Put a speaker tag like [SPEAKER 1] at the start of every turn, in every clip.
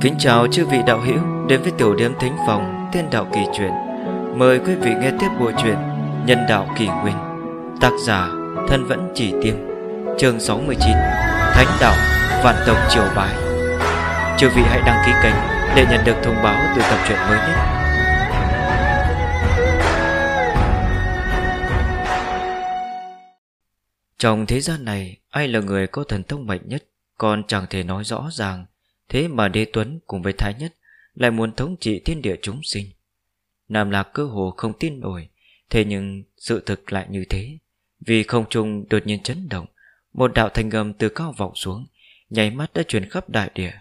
[SPEAKER 1] Kính chào chư vị đạo hữu đến với tiểu điểm thính phòng Tiên đạo kỳ truyện. Mời quý vị nghe tiếp bộ truyện Nhân đạo kỳ nguyên. Tác giả Thân vẫn chỉ tiêm. Chương 69. Thánh đạo Vạn tộc triều bái. Chư vị hãy đăng ký kênh để nhận được thông báo từ tập truyện mới nhất. Trong thế gian này, ai là người có thần thông mạnh nhất, còn chẳng thể nói rõ ràng Thế mà đế tuấn cùng với thái nhất Lại muốn thống trị thiên địa chúng sinh. Nam Lạc cơ hồ không tin nổi Thế nhưng sự thực lại như thế. Vì không trung đột nhiên chấn động Một đạo thanh âm từ cao vọng xuống Nháy mắt đã truyền khắp đại địa.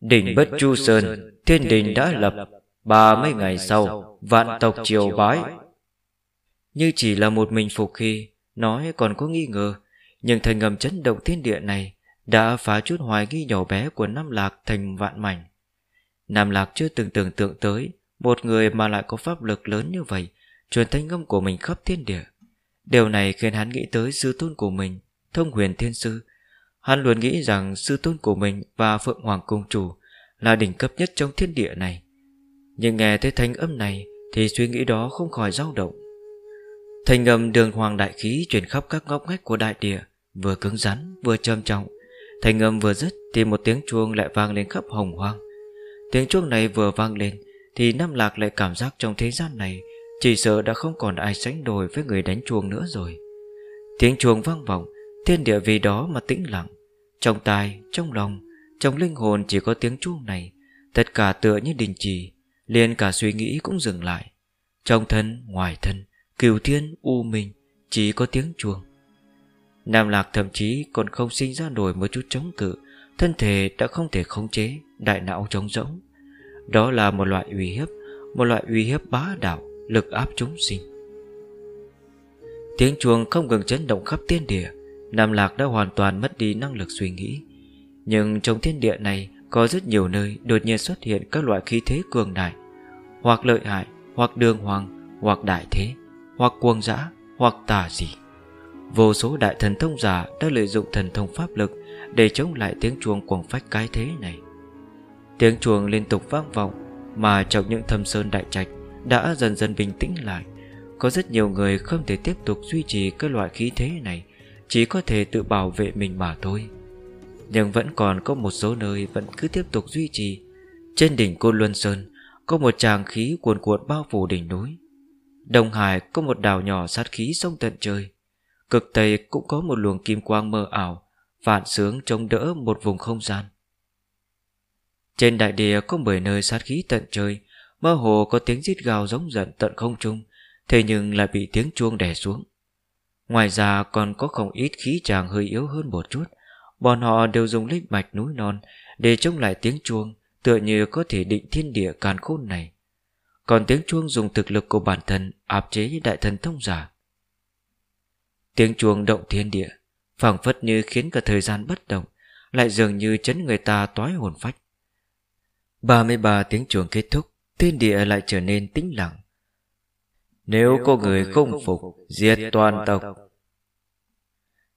[SPEAKER 1] Đỉnh Bất Chu Sơn Thiên đình đã lập Ba mấy ngày sau Vạn tộc triều bái. Như chỉ là một mình Phục Khi Nói còn có nghi ngờ Nhưng thanh âm chấn động thiên địa này đã phá chút hoài nghi nhỏ bé của Nam Lạc thành vạn mảnh. Nam Lạc chưa từng tưởng tượng tới một người mà lại có pháp lực lớn như vậy truyền thanh âm của mình khắp thiên địa. Điều này khiến hắn nghĩ tới sư tôn của mình, thông huyền thiên sư. Hắn luôn nghĩ rằng sư tôn của mình và Phượng Hoàng Cung Chủ là đỉnh cấp nhất trong thiên địa này. Nhưng nghe thấy thanh âm này thì suy nghĩ đó không khỏi dao động. Thanh âm đường hoàng đại khí truyền khắp các ngóc ngách của đại địa, vừa cứng rắn vừa trầm trọng, Thành âm vừa dứt Thì một tiếng chuông lại vang lên khắp hồng hoang. Tiếng chuông này vừa vang lên Thì Nam Lạc lại cảm giác trong thế gian này Chỉ sợ đã không còn ai sánh đôi Với người đánh chuông nữa rồi. Tiếng chuông vang vọng Thiên địa vì đó mà tĩnh lặng. Trong tai, trong lòng, trong linh hồn Chỉ có tiếng chuông này. Tất cả tựa như đình trì liền cả suy nghĩ cũng dừng lại. Trong thân, ngoài thân Cửu thiên, u minh Chỉ có tiếng chuông. Nam Lạc thậm chí còn không sinh ra nổi một chút chống cự Thân thể đã không thể khống chế Đại não trống rỗng. Đó là một loại uy hiếp Một loại uy hiếp bá đạo Lực áp chúng sinh. Tiếng chuông không ngừng chấn động khắp thiên địa Nam Lạc đã hoàn toàn mất đi năng lực suy nghĩ. Nhưng trong thiên địa này Có rất nhiều nơi đột nhiên xuất hiện Các loại khí thế cường đại Hoặc lợi hại, hoặc đường hoàng Hoặc đại thế, hoặc cuồng dã Hoặc tà dị. Vô số đại thần thông giả đã lợi dụng thần thông pháp lực để chống lại tiếng chuông quảng phách cái thế này. Tiếng chuông liên tục vang vọng mà trong những thâm sơn đại trạch đã dần dần bình tĩnh lại. Có rất nhiều người không thể tiếp tục duy trì cái loại khí thế này, chỉ có thể tự bảo vệ mình mà thôi. Nhưng vẫn còn có một số nơi vẫn cứ tiếp tục duy trì. Trên đỉnh Côn Luân Sơn có một tràng khí cuồn cuộn bao phủ đỉnh núi. Đồng Hải có một đảo nhỏ sát khí sông tận trời. Cực Tây cũng có một luồng kim quang mơ ảo, Vạn sướng chống đỡ một vùng không gian. Trên đại địa có mười nơi sát khí tận trời, Mơ hồ có tiếng rít gào giống giận tận không trung, Thế nhưng lại bị tiếng chuông đè xuống. Ngoài ra còn có không ít khí chàng hơi yếu hơn một chút, Bọn họ đều dùng linh mạch núi non Để chống lại tiếng chuông, Tựa như có thể định thiên địa càn khôn này. Còn tiếng chuông dùng thực lực của bản thân Áp chế đại thần thông giả Tiếng chuông động thiên địa phảng phất như khiến cả thời gian bất động Lại dường như chấn người ta toái hồn phách. 33 tiếng chuông kết thúc Thiên địa lại trở nên tĩnh lặng. Nếu có người không phục Diệt toàn tộc.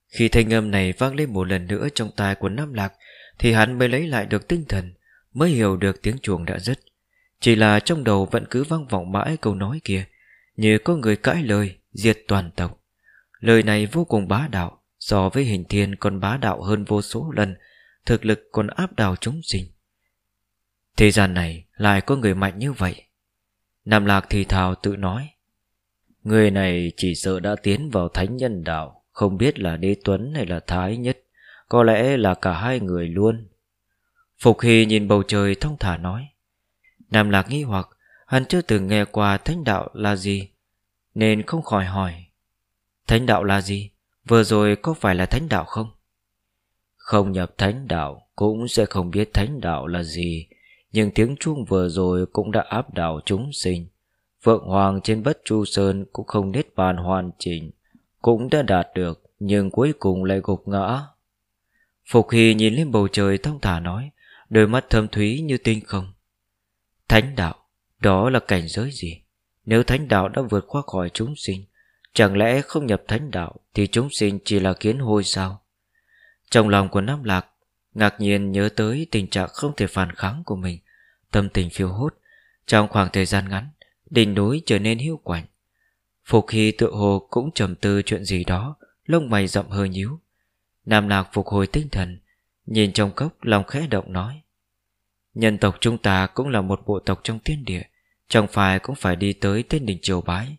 [SPEAKER 1] Khi thanh âm này vang lên một lần nữa Trong tai của Nam Lạc Thì hắn mới lấy lại được tinh thần Mới hiểu được tiếng chuông đã dứt. Chỉ là trong đầu vẫn cứ vang vọng mãi câu nói kia Như có người cãi lời Diệt toàn tộc Lời này vô cùng bá đạo So với hình thiên còn bá đạo hơn vô số lần Thực lực còn áp đảo chúng sinh. Thế gian này lại có người mạnh như vậy? Nam Lạc thì thào tự nói Người này chỉ sợ đã tiến vào thánh nhân đạo Không biết là đế tuấn hay là thái nhất Có lẽ là cả hai người luôn. Phục Hy nhìn bầu trời thông thả nói Nam Lạc nghi hoặc Hắn chưa từng nghe qua thánh đạo là gì Nên không khỏi hỏi Thánh đạo là gì? Vừa rồi có phải là thánh đạo không? Không nhập thánh đạo cũng sẽ không biết thánh đạo là gì. Nhưng tiếng chuông vừa rồi cũng đã áp đảo chúng sinh. Phượng Hoàng trên bất chu sơn cũng không nết bàn hoàn chỉnh, Cũng đã đạt được, Nhưng cuối cùng lại gục ngã. Phục Hy nhìn lên bầu trời thông thả nói, Đôi mắt thâm thúy như tinh không. Thánh đạo, Đó là cảnh giới gì? Nếu thánh đạo đã vượt qua khỏi chúng sinh Chẳng lẽ không nhập thánh đạo Thì chúng sinh chỉ là kiến hôi sao? Trong lòng của Nam Lạc, Ngạc nhiên nhớ tới tình trạng không thể phản kháng của mình, Tâm tình phiêu hốt. Trong khoảng thời gian ngắn, Đỉnh núi trở nên hiu quạnh. Phục Hy tự hồ cũng trầm tư chuyện gì đó, Lông mày rậm hơi nhíu. Nam Lạc phục hồi tinh thần, Nhìn trong cốc, lòng khẽ động nói. Nhân tộc chúng ta cũng là một bộ tộc trong tiên địa, Chẳng phải cũng phải đi tới tên đỉnh triều bái.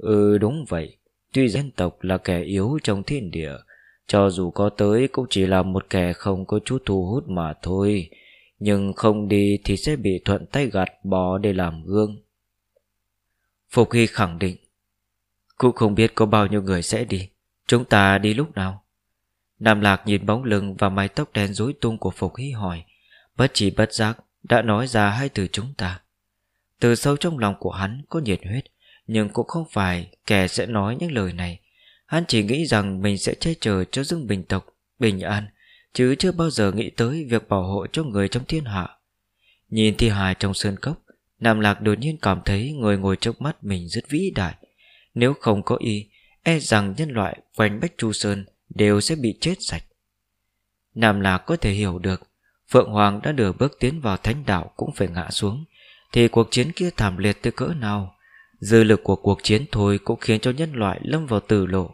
[SPEAKER 1] Ừ đúng vậy. Tuy dân tộc là kẻ yếu trong thiên địa, Cho dù có tới cũng chỉ là một kẻ không có chút thu hút mà thôi. Nhưng không đi thì sẽ bị thuận tay gạt bỏ để làm gương. Phục Hy khẳng định, Cũng không biết có bao nhiêu người sẽ đi. Chúng ta đi lúc nào? Nam Lạc nhìn bóng lưng và mái tóc đen rối tung của Phục Hy hỏi, Bất chỉ bất giác Đã nói ra hai từ chúng ta. Từ sâu trong lòng của hắn có nhiệt huyết nhưng cũng không phải kẻ sẽ nói những lời này. Hắn chỉ nghĩ rằng mình sẽ che chở cho dương bình tộc Bình an, Chứ chưa bao giờ nghĩ tới việc bảo hộ cho người trong thiên hạ. Nhìn thi hài trong sơn cốc, Nam Lạc đột nhiên cảm thấy người ngồi trước mắt mình rất vĩ đại. Nếu không có y E rằng nhân loại quanh Bách Chu Sơn Đều sẽ bị chết sạch. Nam Lạc có thể hiểu được, Phượng Hoàng đã được bước tiến vào thánh đạo Cũng phải ngã xuống, Thì cuộc chiến kia thảm liệt tới cỡ nào? Dư lực của cuộc chiến thôi Cũng khiến cho nhân loại lâm vào tử lộ.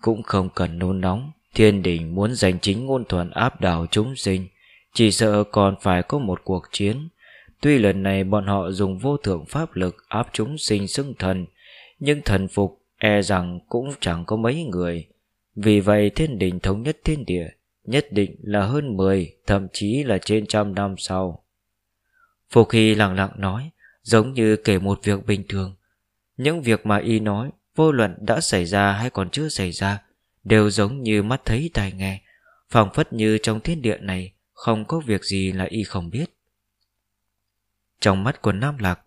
[SPEAKER 1] Cũng không cần nôn nóng, Thiên đình muốn giành chính ngôn thuận áp đảo chúng sinh, Chỉ sợ còn phải có một cuộc chiến. Tuy lần này bọn họ dùng vô thượng pháp lực áp chúng sinh xưng thần, Nhưng thần phục e rằng cũng chẳng có mấy người. Vì vậy thiên đình thống nhất thiên địa, Nhất định là hơn 10 Thậm chí là trên trăm năm sau. Phục Hy lặng lặng nói Giống như kể một việc bình thường. Những việc mà y nói, Vô luận đã xảy ra hay còn chưa xảy ra, Đều giống như mắt thấy tai nghe, phảng phất như trong thiên địa này Không có việc gì là y không biết. Trong mắt của Nam Lạc,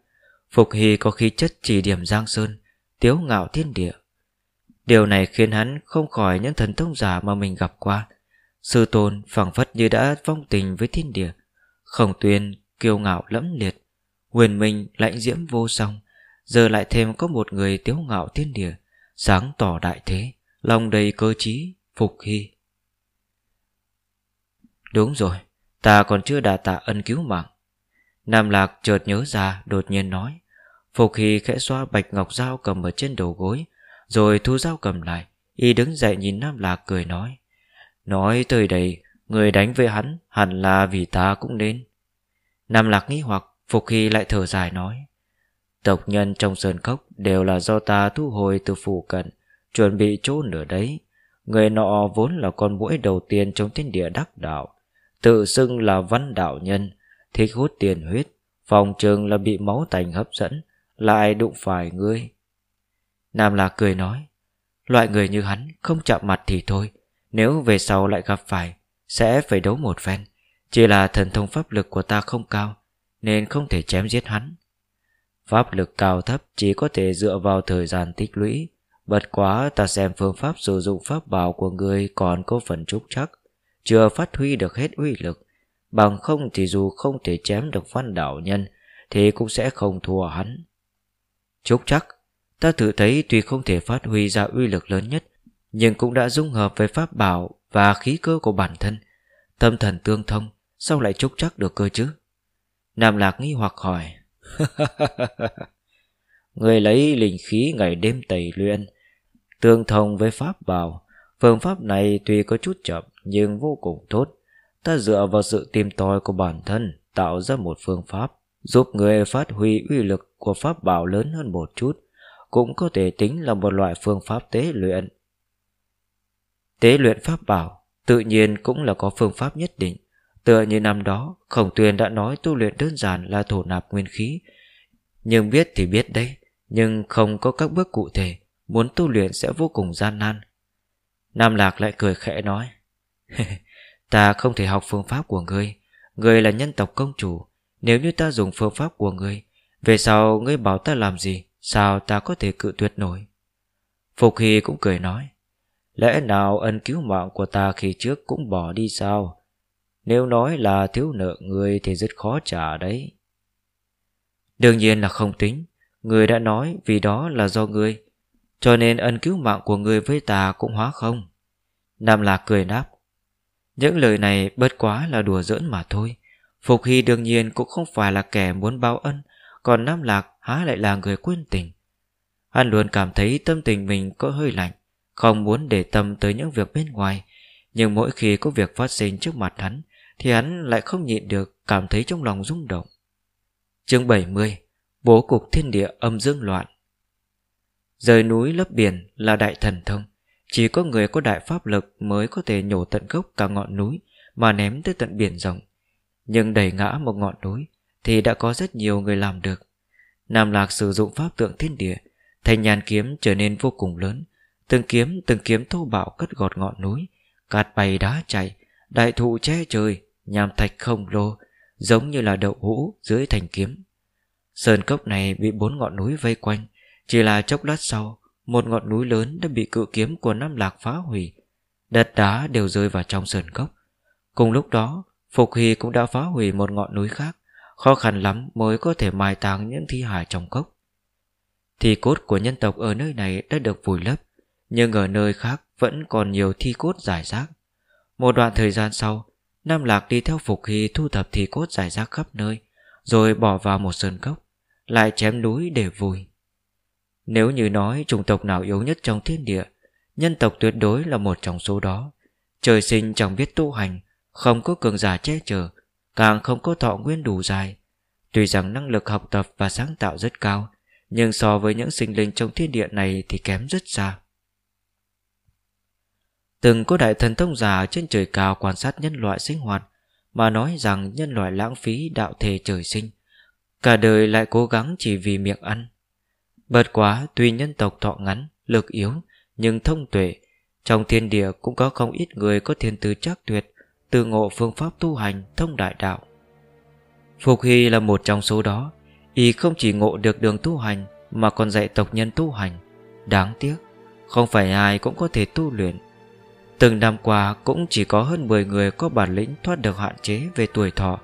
[SPEAKER 1] Phục Hy có khí chất chỉ điểm Giang Sơn, Tiếu ngạo thiên địa. Điều này khiến hắn không khỏi những thần thông giả mà mình gặp qua. Sư tôn phảng phất như đã vong tình với thiên địa Khổng tuyên kiêu ngạo lẫm liệt. Huyền minh lạnh diễm vô song, Giờ lại thêm có một người tiếu ngạo thiên địa, Sáng tỏ đại thế, Lòng đầy cơ trí, Phục hy. Đúng rồi, Ta còn chưa đà tạ ân cứu mạng. Nam Lạc chợt nhớ ra, Đột nhiên nói, Phục Hy khẽ xoa bạch ngọc dao cầm ở trên đầu gối, Rồi thu dao cầm lại, Y đứng dậy nhìn Nam Lạc cười nói Nói tới đây, Người đánh với hắn hẳn là vì ta cũng nên. Nam Lạc nghĩ hoặc Phục Hy lại thở dài nói, Tộc nhân trong sơn cốc Đều là do ta thu hồi từ phủ cận, Chuẩn bị chôn ở đấy. Người nọ vốn là con mũi đầu tiên Trong thiên địa đắc đạo, Tự xưng là văn đạo nhân, Thích hút tiền huyết, Phòng trường là bị máu tành hấp dẫn, Lại đụng phải ngươi. Nam Lạc cười nói, Loại người như hắn không chạm mặt thì thôi, Nếu về sau lại gặp phải, Sẽ phải đấu một phen. Chỉ là thần thông pháp lực của ta không cao nên không thể chém giết hắn. Pháp lực cao thấp chỉ có thể dựa vào thời gian tích lũy Bật quá ta xem phương pháp sử dụng pháp bảo của người còn có phần trúc chắc, Chưa phát huy được hết uy lực, Bằng không thì dù không thể chém được văn đạo nhân Thì cũng sẽ không thua hắn. Chúc chắc, Ta tự thấy tuy không thể phát huy ra uy lực lớn nhất, Nhưng cũng đã dung hợp với pháp bảo Và khí cơ của bản thân, Tâm thần tương thông, Sao lại chúc chắc được cơ chứ? Nam Lạc nghi hoặc hỏi. Người lấy linh khí ngày đêm tẩy luyện, Tương thông với pháp bảo. Phương pháp này tuy có chút chậm, Nhưng vô cùng tốt. Ta dựa vào sự tìm tòi của bản thân, Tạo ra một phương pháp, Giúp người phát huy uy lực của pháp bảo lớn hơn một chút, Cũng có thể tính là một loại phương pháp tế luyện. Tế luyện pháp bảo, Tự nhiên cũng là có phương pháp nhất định. Tựa như năm đó, Khổng tuyền đã nói tu luyện đơn giản là thổ nạp nguyên khí. Nhưng biết thì biết đấy, Nhưng không có các bước cụ thể, Muốn tu luyện sẽ vô cùng gian nan. Nam Lạc lại cười khẽ nói, Ta không thể học phương pháp của ngươi. Ngươi là nhân tộc công chủ. Nếu như ta dùng phương pháp của ngươi, Về sau ngươi bảo ta làm gì, Sao ta có thể cự tuyệt nổi? Phục Hy cũng cười nói, Lẽ nào ân cứu mạng của ta khi trước cũng bỏ đi sao? Nếu nói là thiếu nợ người Thì rất khó trả đấy. Đương nhiên là không tính. Người đã nói vì đó là do người. Cho nên ân cứu mạng của người với ta cũng hóa không. Nam Lạc cười đáp. Những lời này bất quá là đùa giỡn mà thôi. Phục Hy đương nhiên cũng không phải là kẻ muốn báo ân, Còn Nam Lạc há lại là người quên tình. Hắn luôn cảm thấy tâm tình mình có hơi lạnh, Không muốn để tâm tới những việc bên ngoài, Nhưng mỗi khi có việc phát sinh trước mặt hắn thì hắn lại không nhịn được Cảm thấy trong lòng rung động. Chương 70 Bố cục thiên địa âm dương loạn. Rời núi lấp biển là đại thần thông, Chỉ có người có đại pháp lực Mới có thể nhổ tận gốc cả ngọn núi Mà ném tới tận biển rộng. Nhưng đẩy ngã một ngọn núi Thì đã có rất nhiều người làm được. Nam Lạc sử dụng pháp tượng thiên địa Thành nhàn kiếm trở nên vô cùng lớn, Từng kiếm từng kiếm thô bạo cất gọt ngọn núi, Cát bay đá chạy, Đại thụ che trời nham thạch không lô, Giống như là đậu hũ dưới thành kiếm. Sơn cốc này bị bốn ngọn núi vây quanh, Chỉ là chốc lát sau, Một ngọn núi lớn đã bị cự kiếm của Nam Lạc phá hủy. Đất đá đều rơi vào trong sơn cốc. Cùng lúc đó, Phục Hy cũng đã phá hủy một ngọn núi khác, Khó khăn lắm mới có thể mai táng những thi hài trong cốc. Thi cốt của nhân tộc ở nơi này đã được vùi lấp, Nhưng ở nơi khác vẫn còn nhiều thi cốt giải rác. Một đoạn thời gian sau Nam Lạc đi theo Phục Hy thu thập thì cốt giải rác khắp nơi, Rồi bỏ vào một sơn cốc, Lại chém núi để vùi. Nếu như nói chủng tộc nào yếu nhất trong thiên địa, Nhân tộc tuyệt đối là một trong số đó. Trời sinh chẳng biết tu hành, Không có cường giả che chở, Càng không có thọ nguyên đủ dài. Tuy rằng năng lực học tập và sáng tạo rất cao, Nhưng so với những sinh linh trong thiên địa này Thì kém rất xa. Từng có đại thần thông giả trên trời cao quan sát nhân loại sinh hoạt Mà nói rằng nhân loại lãng phí đạo thể trời sinh Cả đời lại cố gắng chỉ vì miệng ăn. Bật quá tuy nhân tộc thọ ngắn, lực yếu Nhưng thông tuệ Trong thiên địa cũng có không ít người có thiên tư chắc tuyệt Từ ngộ phương pháp tu hành thông đại đạo. Phục Hy là một trong số đó Y không chỉ ngộ được đường tu hành Mà còn dạy tộc nhân tu hành. Đáng tiếc Không phải ai cũng có thể tu luyện. Từng năm qua cũng chỉ có hơn 10 người có bản lĩnh thoát được hạn chế về tuổi thọ.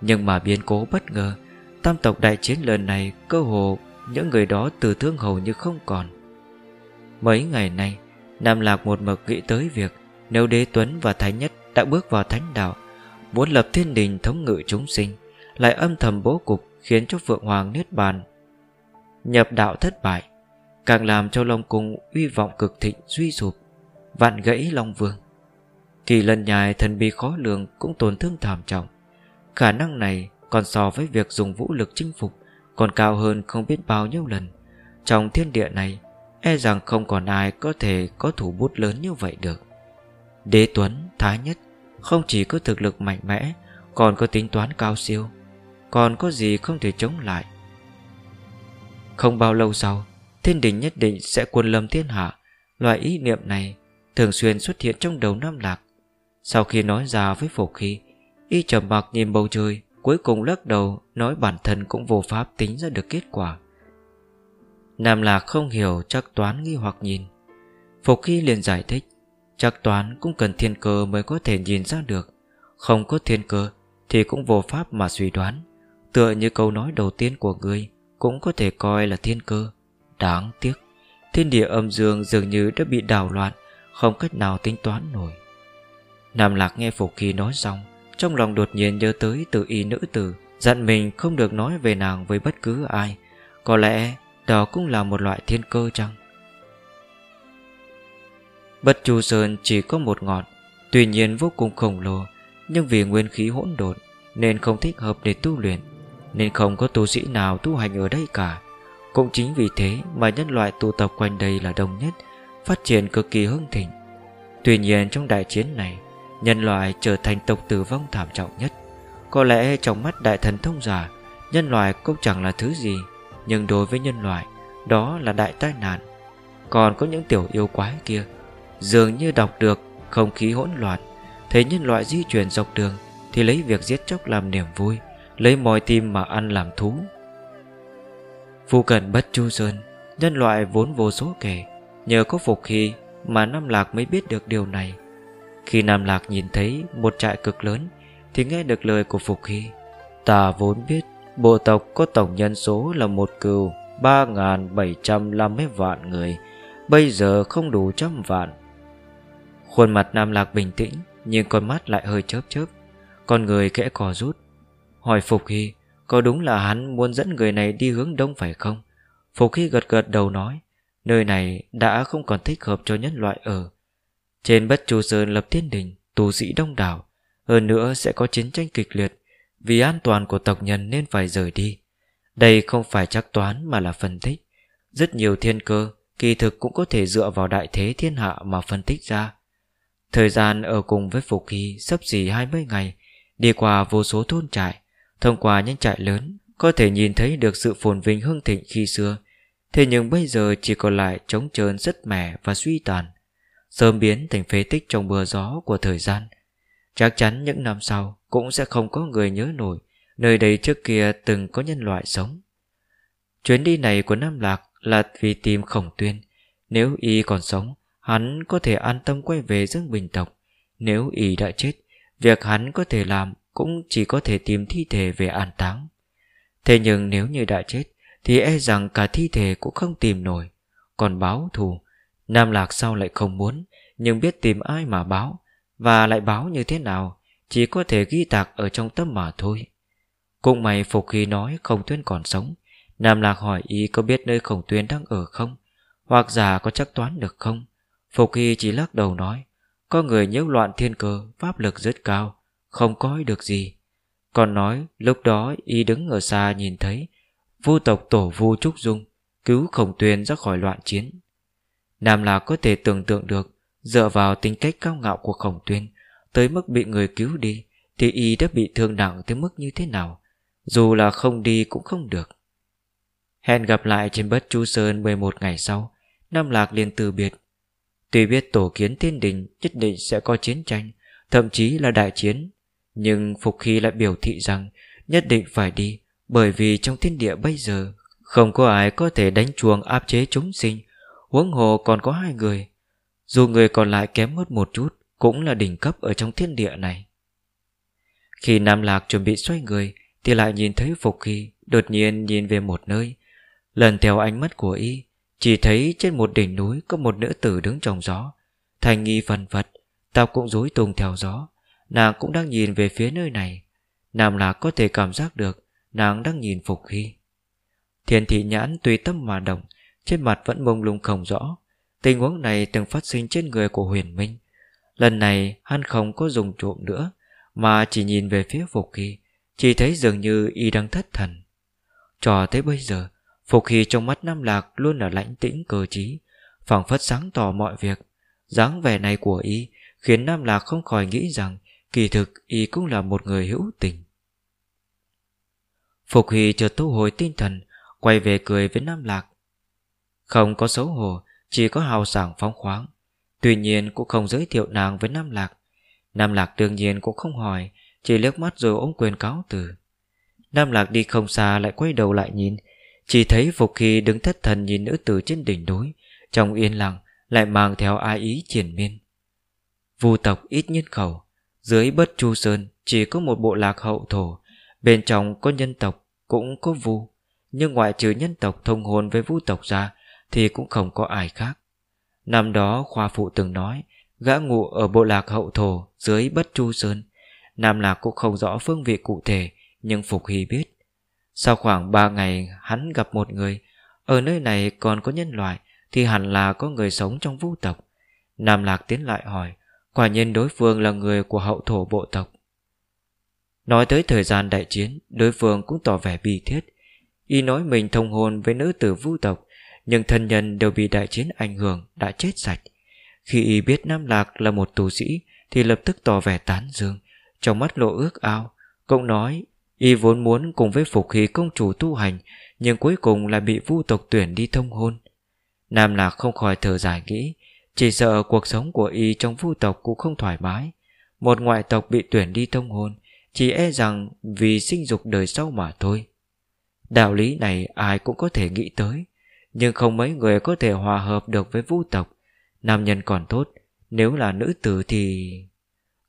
[SPEAKER 1] Nhưng mà biến cố bất ngờ, Tam tộc đại chiến lần này cơ hồ những người đó từ thương hầu như không còn. Mấy ngày nay, Nam Lạc một mực nghĩ tới việc Nếu đế tuấn và Thánh Nhất đã bước vào thánh đạo, Muốn lập thiên đình thống ngự chúng sinh, Lại âm thầm bố cục Khiến cho Phượng Hoàng Niết Bàn Nhập đạo thất bại, Càng làm cho Long Cung uy vọng cực thịnh suy sụp. Vạn gãy Long Vương. Kỳ lần nhài thần bí khó lường Cũng tổn thương thảm trọng. Khả năng này còn so với việc dùng vũ lực chinh phục Còn cao hơn không biết bao nhiêu lần. Trong thiên địa này E rằng không còn ai có thể có thủ bút lớn như vậy được. Đế Tuấn, Thái Nhất Không chỉ có thực lực mạnh mẽ Còn có tính toán cao siêu Còn có gì không thể chống lại. Không bao lâu sau Thiên đình nhất định sẽ quân lâm thiên hạ. Loại ý niệm này Thường xuyên xuất hiện trong đầu Nam Lạc. Sau khi nói ra với Phổ Khí, Y trầm mặc nhìn bầu trời, Cuối cùng lắc đầu, Nói bản thân cũng vô pháp tính ra được kết quả. Nam Lạc không hiểu chắc toán nghi hoặc nhìn. Phổ Khí liền giải thích Chắc toán cũng cần thiên cơ mới có thể nhìn ra được. Không có thiên cơ Thì cũng vô pháp mà suy đoán. Tựa như câu nói đầu tiên của ngươi Cũng có thể coi là thiên cơ. Đáng tiếc, Thiên địa âm dương dường như đã bị đảo loạn không cách nào tính toán nổi. Nam Lạc nghe Phục Kỳ nói xong, Trong lòng đột nhiên nhớ tới từ y nữ tử, Dặn mình không được nói về nàng với bất cứ ai, Có lẽ đó cũng là một loại thiên cơ chăng? Bất chu sơn chỉ có một ngọn, Tuy nhiên vô cùng khổng lồ, Nhưng vì nguyên khí hỗn độn Nên không thích hợp để tu luyện, Nên không có tu sĩ nào tu hành ở đây cả. Cũng chính vì thế mà nhân loại tụ tập quanh đây là đông nhất phát triển cực kỳ hưng thịnh. Tuy nhiên trong đại chiến này, nhân loại trở thành tộc tử vong thảm trọng nhất. Có lẽ trong mắt đại thần thông giả, nhân loại cũng chẳng là thứ gì, nhưng đối với nhân loại, đó là đại tai nạn. Còn có những tiểu yêu quái kia, dường như đọc được không khí hỗn loạn, thấy nhân loại di chuyển dọc đường thì lấy việc giết chóc làm niềm vui, lấy mòi tim mà ăn làm thú. Phu cận bất chu sơn, nhân loại vốn vô số kể, Nhờ có Phục Hy mà Nam Lạc mới biết được điều này. Khi Nam Lạc nhìn thấy một trại cực lớn, Thì nghe được lời của Phục Hy. Ta vốn biết bộ tộc có tổng nhân số là một cừu 3.750 vạn người, Bây giờ không đủ trăm vạn. Khuôn mặt Nam Lạc bình tĩnh, Nhưng con mắt lại hơi chớp chớp. Con người kẽ cò rút. Hỏi Phục Hy, Có đúng là hắn muốn dẫn người này đi hướng đông phải không? Phục Hy gật gật đầu nói. Nơi này đã không còn thích hợp cho nhân loại ở. Trên bất chu sơn lập thiên đình, Tù sĩ đông đảo. Hơn nữa sẽ có chiến tranh kịch liệt. Vì an toàn của tộc nhân nên phải rời đi. Đây không phải chắc toán mà là phân tích. Rất nhiều thiên cơ, Kỳ thực cũng có thể dựa vào đại thế thiên hạ mà phân tích ra. Thời gian ở cùng với Phục Hy sắp xỉ 20 ngày, Đi qua vô số thôn trại. Thông qua những trại lớn, Có thể nhìn thấy được sự phồn vinh hưng thịnh khi xưa. Thế nhưng bây giờ chỉ còn lại trống trơn rất mẻ và suy tàn, Sớm biến thành phế tích trong mưa gió của thời gian. Chắc chắn những năm sau Cũng sẽ không có người nhớ nổi Nơi đây trước kia từng có nhân loại sống. Chuyến đi này của Nam Lạc Là vì tìm khổng tuyên. Nếu y còn sống, Hắn có thể an tâm quay về Dương Bình Tộc. Nếu y đã chết, Việc hắn có thể làm Cũng chỉ có thể tìm thi thể về an táng. Thế nhưng nếu như đã chết thì e rằng cả thi thể cũng không tìm nổi. Còn báo thù, Nam Lạc sau lại không muốn, Nhưng biết tìm ai mà báo, Và lại báo như thế nào, Chỉ có thể ghi tạc ở trong tâm mà thôi. Cũng may Phục khi nói Khổng Tuyên còn sống, Nam Lạc hỏi y có biết nơi Khổng Tuyên đang ở không, Hoặc giả có chắc toán được không. Phục Hy chỉ lắc đầu nói, Có người nhiễu loạn thiên cơ, Pháp lực rất cao, Không coi được gì. Còn nói, lúc đó y đứng ở xa nhìn thấy Vu tộc tổ vu Trúc Dung Cứu khổng tuyên ra khỏi loạn chiến. Nam Lạc có thể tưởng tượng được Dựa vào tính cách cao ngạo của khổng tuyên Tới mức bị người cứu đi Thì y đã bị thương nặng tới mức như thế nào. Dù là không đi cũng không được. Hẹn gặp lại trên bất chu sơn 11 ngày sau Nam Lạc liền từ biệt. Tuy biết tổ kiến thiên đình nhất định sẽ có chiến tranh, thậm chí là đại chiến, nhưng Phục Hy lại biểu thị rằng nhất định phải đi, bởi vì trong thiên địa bây giờ không có ai có thể đánh chuồng áp chế chúng sinh, huống hồ còn có hai người. Dù người còn lại kém mất một chút, cũng là đỉnh cấp ở trong thiên địa này. Khi Nam Lạc chuẩn bị xoay người, thì lại nhìn thấy Phục Hy đột nhiên nhìn về một nơi. Lần theo ánh mắt của y, chỉ thấy trên một đỉnh núi có một nữ tử đứng trong gió Thành nghi phần phật Tao cũng rối tung theo gió Nàng cũng đang nhìn về phía nơi này Nam Lạc có thể cảm giác được Nàng đang nhìn Phục Hy Thiên thị nhãn tùy tâm mà động Trên mặt vẫn mông lung không rõ Tình huống này từng phát sinh trên người của huyền minh Lần này hắn không có dùng trộm nữa Mà chỉ nhìn về phía Phục Hy Chỉ thấy dường như y đang thất thần Cho tới bây giờ Phục Hy trong mắt Nam Lạc luôn là lãnh tĩnh cơ trí, phảng phất sáng tỏ mọi việc. dáng vẻ này của y khiến Nam Lạc không khỏi nghĩ rằng kỳ thực y cũng là một người hữu tình. Phục Hy chợt thu hồi tinh thần, quay về cười với Nam Lạc. Không có xấu hổ, chỉ có hào sảng phóng khoáng. Tuy nhiên cũng không giới thiệu nàng với Nam Lạc. Nam Lạc đương nhiên cũng không hỏi, chỉ liếc mắt rồi ôm quyền cáo từ. Nam Lạc đi không xa lại quay đầu lại nhìn, chỉ thấy Phục Hy đứng thất thần nhìn nữ tử trên đỉnh núi Trong yên lặng lại mang theo ai ý triển miên Vu tộc ít nhân khẩu Dưới bất chu sơn chỉ có một bộ lạc hậu thổ Bên trong có nhân tộc cũng có vu Nhưng ngoại trừ nhân tộc thông hồn với vu tộc ra Thì cũng không có ai khác. Năm đó, khoa phụ từng nói, Gã ngụ ở bộ lạc hậu thổ Dưới bất chu sơn. Nam Lạc cũng không rõ phương vị cụ thể, Nhưng Phục Hy biết. Sau khoảng 3 ngày, hắn gặp một người. Ở nơi này còn có nhân loại, Thì hẳn là có người sống trong vũ tộc. Nam Lạc tiến lại hỏi, Quả nhiên đối phương là người của hậu thổ bộ tộc. Nói tới thời gian đại chiến, Đối phương cũng tỏ vẻ bi thiết. Y nói mình thông hôn với nữ tử vũ tộc, Nhưng thân nhân đều bị đại chiến ảnh hưởng, Đã chết sạch. Khi y biết Nam Lạc là một tù sĩ, Thì lập tức tỏ vẻ tán dương. Trong mắt lộ ước ao Cũng nói, Y vốn muốn cùng với Phục khí công chủ tu hành, Nhưng cuối cùng lại bị vu tộc tuyển đi thông hôn. Nam Lạc không khỏi thở dài nghĩ, Chỉ sợ cuộc sống của Y trong vu tộc cũng không thoải mái. Một ngoại tộc bị tuyển đi thông hôn chỉ e rằng vì sinh dục đời sau mà thôi. Đạo lý này ai cũng có thể nghĩ tới, Nhưng không mấy người có thể hòa hợp được với vu tộc. Nam nhân còn tốt, Nếu là nữ tử thì...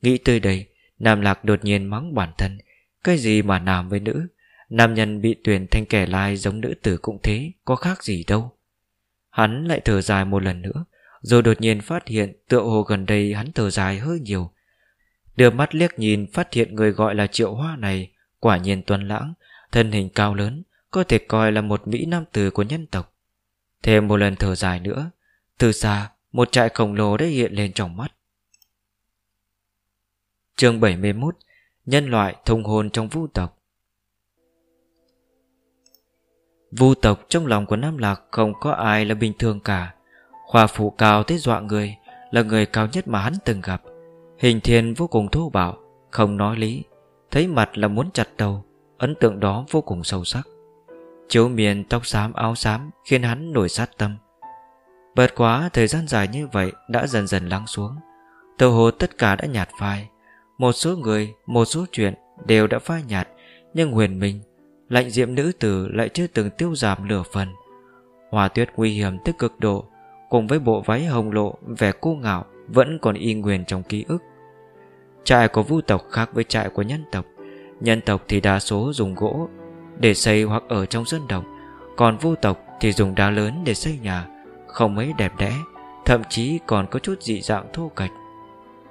[SPEAKER 1] Nghĩ tới đây, Nam Lạc đột nhiên mắng bản thân. Cái gì mà nam với nữ? Nam nhân bị tuyển thành kẻ lai giống nữ tử cũng thế, Có khác gì đâu. Hắn lại thở dài một lần nữa, Rồi đột nhiên phát hiện tựa hồ gần đây hắn thở dài hơi nhiều. Đưa mắt liếc nhìn, phát hiện người gọi là triệu hoa này, Quả nhiên tuấn lãng, Thân hình cao lớn, Có thể coi là một Mỹ Nam tử của nhân tộc. Thêm một lần thở dài nữa, Từ xa, Một trại khổng lồ đã hiện lên trong mắt. Chương 71 Nhân loại thông hồn trong vu tộc. Vu tộc trong lòng của Nam Lạc Không có ai là bình thường cả. Khoa phụ cao tới dọa người, Là người cao nhất mà hắn từng gặp. Hình thiên vô cùng thô bạo Không nói lý Thấy mặt là muốn chặt đầu Ấn tượng đó vô cùng sâu sắc. Chiếu miền tóc xám áo xám Khiến hắn nổi sát tâm. Bật quá thời gian dài như vậy Đã dần dần lắng xuống. Tờ hồ tất cả đã nhạt phai Một số người, một số chuyện Đều đã phai nhạt Nhưng huyền minh Lạnh diệm nữ tử lại chưa từng tiêu giảm lửa phần. Hòa tuyết nguy hiểm tới cực độ Cùng với bộ váy hồng lộ Vẻ cô ngạo Vẫn còn y nguyên trong ký ức. Trại của vu tộc khác với trại của nhân tộc. Nhân tộc thì đa số dùng gỗ Để xây hoặc ở trong sân động, Còn vu tộc thì dùng đá lớn để xây nhà, Không mấy đẹp đẽ, Thậm chí còn có chút dị dạng thô kệch.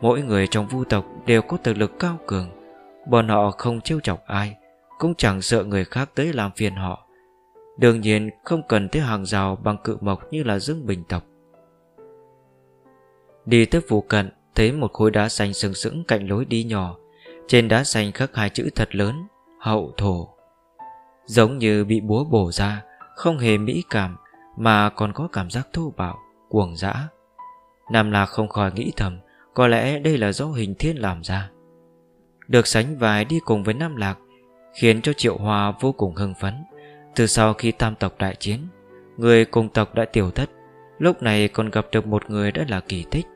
[SPEAKER 1] Mỗi người trong vu tộc đều có thực lực cao cường, Bọn họ không trêu chọc ai, Cũng chẳng sợ người khác tới làm phiền họ. Đương nhiên, không cần tới hàng rào bằng cự mộc như là dương bình tộc. Đi tới phủ cận Thấy một khối đá xanh sừng sững cạnh lối đi nhỏ. Trên đá xanh khắc hai chữ thật lớn, Hậu thổ. Giống như bị búa bổ ra, Không hề mỹ cảm, Mà còn có cảm giác thô bạo, Cuồng dã. Nam Lạc không khỏi nghĩ thầm, Có lẽ đây là do hình thiên làm ra. Được sánh vai đi cùng với Nam Lạc, Khiến cho Triệu Hòa vô cùng hưng phấn. Từ sau khi tam tộc đại chiến, Người cùng tộc đã tiểu thất, Lúc này còn gặp được một người đã là kỳ tích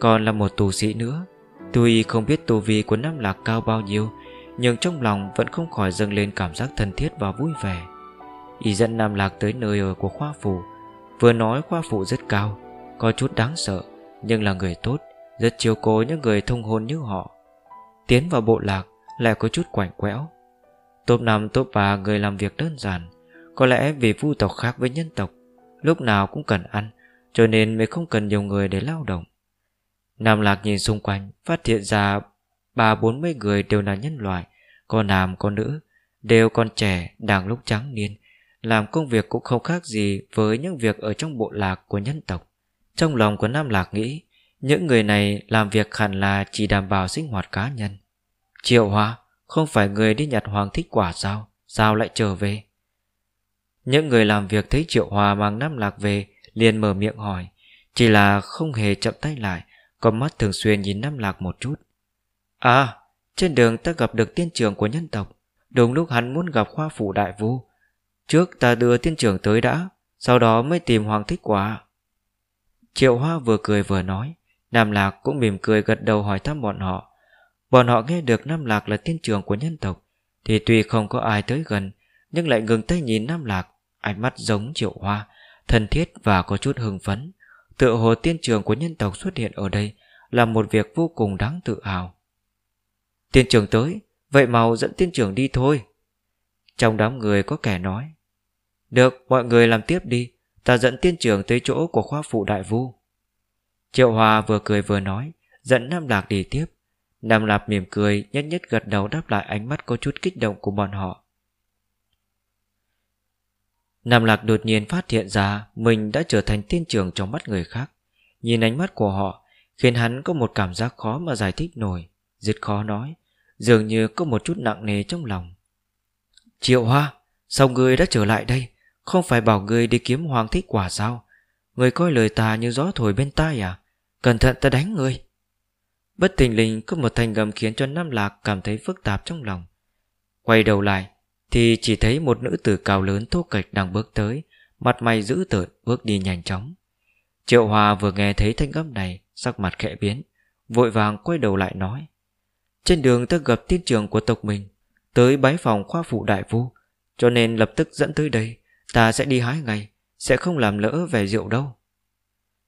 [SPEAKER 1] còn là một tù sĩ nữa. Tuy không biết tu vi của Nam Lạc cao bao nhiêu, Nhưng trong lòng vẫn không khỏi dâng lên cảm giác thân thiết và vui vẻ. Y dẫn Nam Lạc tới nơi ở của khoa phủ, Vừa nói khoa phủ rất cao, Có chút đáng sợ, Nhưng là người tốt, Rất chiều cố những người thông hôn như họ. Tiến vào bộ lạc, Lại có chút quảnh quẽo. Top 5 top 3 người làm việc đơn giản, Có lẽ vì vu tộc khác với nhân tộc, Lúc nào cũng cần ăn, Cho nên mới không cần nhiều người để lao động. Nam Lạc nhìn xung quanh, Phát hiện ra ba bốn mươi người đều là nhân loại, Có nam, có nữ, Đều còn trẻ, đang lúc trắng niên, Làm công việc cũng không khác gì Với những việc ở trong bộ lạc của nhân tộc. Trong lòng của Nam Lạc nghĩ, Những người này làm việc hẳn là Chỉ đảm bảo sinh hoạt cá nhân. Triệu Hoa Không phải người đi nhặt hoàng thích quả sao? Sao lại trở về? Những người làm việc thấy Triệu Hòa mang Nam Lạc về, liền mở miệng hỏi. Chỉ là không hề chậm tay lại con mắt thường xuyên nhìn Nam Lạc một chút. À Trên đường ta gặp được tiên trưởng của nhân tộc. Đúng lúc hắn muốn gặp khoa phủ đại vu. Trước ta đưa tiên trưởng tới đã, Sau đó mới tìm hoàng thích quả. Triệu Hoa vừa cười vừa nói, Nam Lạc cũng mỉm cười gật đầu hỏi thăm bọn họ. Bọn họ nghe được Nam Lạc là tiên trưởng của nhân tộc, Thì tuy không có ai tới gần, Nhưng lại ngừng tay nhìn Nam Lạc. Ánh mắt giống Triệu Hoa, Thân thiết và có chút hưng phấn. Tựa hồ tiên trường của nhân tộc xuất hiện ở đây Là một việc vô cùng đáng tự hào. Tiên trường tới, Vậy mau dẫn tiên trường đi thôi. Trong đám người có kẻ nói, Được, mọi người làm tiếp đi, Ta dẫn tiên trường tới chỗ của khoa phụ đại vu. Triệu Hòa vừa cười vừa nói, Dẫn Nam Lạc đi tiếp. Nam Lạc mỉm cười, nhất nhất gật đầu đáp lại ánh mắt có chút kích động của bọn họ. Nam Lạc đột nhiên phát hiện ra Mình đã trở thành tiên trường trong mắt người khác. Nhìn ánh mắt của họ, Khiến hắn có một cảm giác khó mà giải thích nổi. Rất khó nói, Dường như có một chút nặng nề trong lòng. Triệu Hoa, Sao ngươi đã trở lại đây? Không phải bảo ngươi đi kiếm hoàng thích quả sao? Ngươi coi lời ta như gió thổi bên tai à? Cẩn thận ta đánh ngươi. Bất tình lình có một thành gầm khiến cho Nam Lạc cảm thấy phức tạp trong lòng. Quay đầu lại thì chỉ thấy một nữ tử cao lớn thô kệch đang bước tới Mặt mày dữ tợn bước đi nhanh chóng. Triệu Hòa vừa nghe thấy thanh âm này Sắc mặt khẽ biến Vội vàng quay đầu lại nói Trên đường ta gặp tiên trường của tộc mình Tới bái phòng khoa phụ đại vu Cho nên lập tức dẫn tới đây Ta sẽ đi hái ngay Sẽ không làm lỡ về rượu đâu.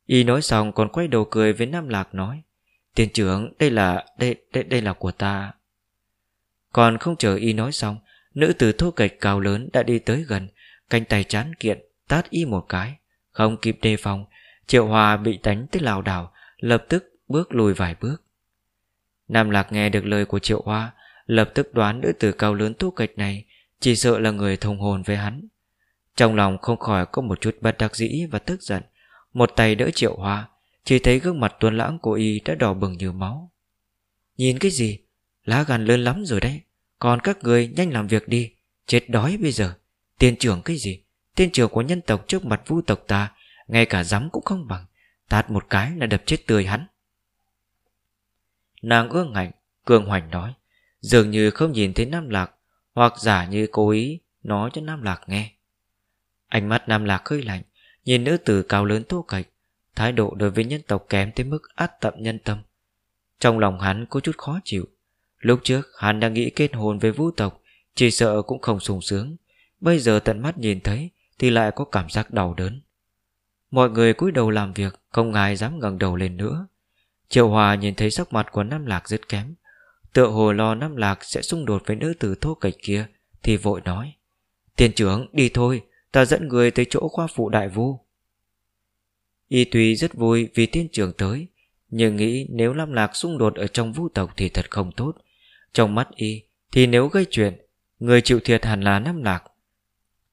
[SPEAKER 1] Y nói xong còn quay đầu cười với Nam Lạc nói Tiên trưởng đây là Đây đây, đây là của ta. Còn không chờ Y nói xong Nữ tử thô kệch cao lớn đã đi tới gần Canh tay chán kiện, Tát y một cái, Không kịp đề phòng, Triệu Hòa bị đánh tới lào đảo, Lập tức bước lùi vài bước. Nam Lạc nghe được lời của Triệu Hoa, Lập tức đoán nữ tử cao lớn thô kịch này Chỉ sợ là người thông hồn với hắn. Trong lòng không khỏi có một chút bất đắc dĩ và tức giận, Một tay đỡ Triệu Hoa, Chỉ thấy gương mặt tuôn lãng của y đã đỏ bừng như máu. Nhìn cái gì? Lá gan lớn lắm rồi đấy. Còn các người nhanh làm việc đi, Chết đói bây giờ. Tiên trưởng cái gì? Tiên trưởng của nhân tộc trước mặt vu tộc ta, Ngay cả dám cũng không bằng. Tát một cái là đập chết tươi hắn. Nàng ương ngạnh, Cường hoành nói, Dường như không nhìn thấy Nam Lạc, Hoặc giả như cố ý nói cho Nam Lạc nghe. Ánh mắt Nam Lạc hơi lạnh, Nhìn nữ tử cao lớn tô cạch, Thái độ đối với nhân tộc kém tới mức át tậm nhân tâm. Trong lòng hắn có chút khó chịu Lúc trước, hắn đang nghĩ kết hôn với vũ tộc, Chỉ sợ cũng không sung sướng. Bây giờ tận mắt nhìn thấy Thì lại có cảm giác đau đớn. Mọi người cúi đầu làm việc, Không ai dám ngẩng đầu lên nữa. Triệu Hòa nhìn thấy sắc mặt của Nam Lạc rất kém. Tựa hồ lo Nam Lạc sẽ xung đột với nữ tử thô kịch kia, Thì vội nói, Tiền trưởng, đi thôi, Ta dẫn người tới chỗ khoa phụ đại vu. Y tuy rất vui vì tiên trưởng tới, Nhưng nghĩ nếu Nam Lạc xung đột ở trong vũ tộc thì thật không tốt. Trong mắt Y, thì nếu gây chuyện, Người chịu thiệt hẳn là Nam Lạc.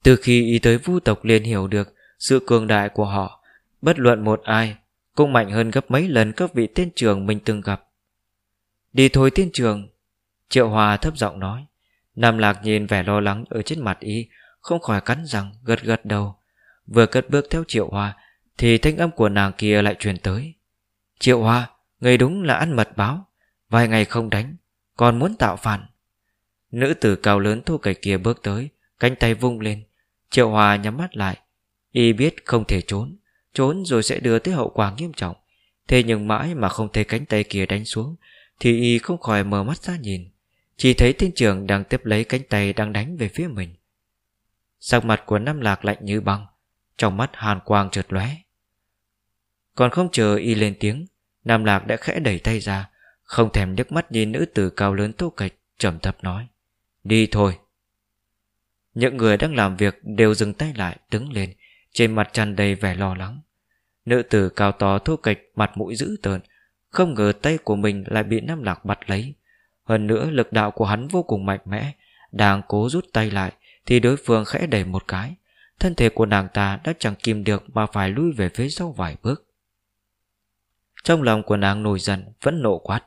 [SPEAKER 1] Từ khi Y tới vu tộc liền hiểu được Sự cường đại của họ, Bất luận một ai Cũng mạnh hơn gấp mấy lần các vị tiên Trường mình từng gặp. Đi thôi tiên trường Triệu Hòa thấp giọng nói. Nam Lạc nhìn vẻ lo lắng ở trên mặt y, Không khỏi cắn răng, gật gật đầu. Vừa cất bước theo Triệu Hòa, Thì thanh âm của nàng kia lại truyền tới. Triệu Hòa, Người đúng là ăn mật báo, Vài ngày không đánh còn muốn tạo phản. Nữ tử cao lớn thô cải kia bước tới, Cánh tay vung lên. Triệu Hòa nhắm mắt lại. Y biết không thể trốn Trốn rồi sẽ đưa tới hậu quả nghiêm trọng. Thế nhưng mãi mà không thấy cánh tay kia đánh xuống, thì y không khỏi mở mắt ra nhìn. Chỉ thấy thiên trường đang tiếp lấy cánh tay Đang đánh về phía mình. Sắc mặt của Nam Lạc lạnh như băng, Trong mắt hàn quang trượt lóe. Còn không chờ y lên tiếng, Nam Lạc đã khẽ đẩy tay ra không thèm nước mắt nhìn nữ tử cao lớn tô kịch trầm thấp nói. Đi thôi. Những người đang làm việc đều dừng tay lại, Đứng lên. Trên mặt tràn đầy vẻ lo lắng. Nữ tử cao to thô kịch Mặt mũi dữ tợn. Không ngờ tay của mình lại bị Nam Lạc bắt lấy. Hơn nữa, lực đạo của hắn vô cùng mạnh mẽ. Đang cố rút tay lại, Thì đối phương khẽ đẩy một cái. Thân thể của nàng ta đã chẳng kìm được Mà phải lui về phía sau vài bước. Trong lòng của nàng nổi giận, Vẫn nộ quát.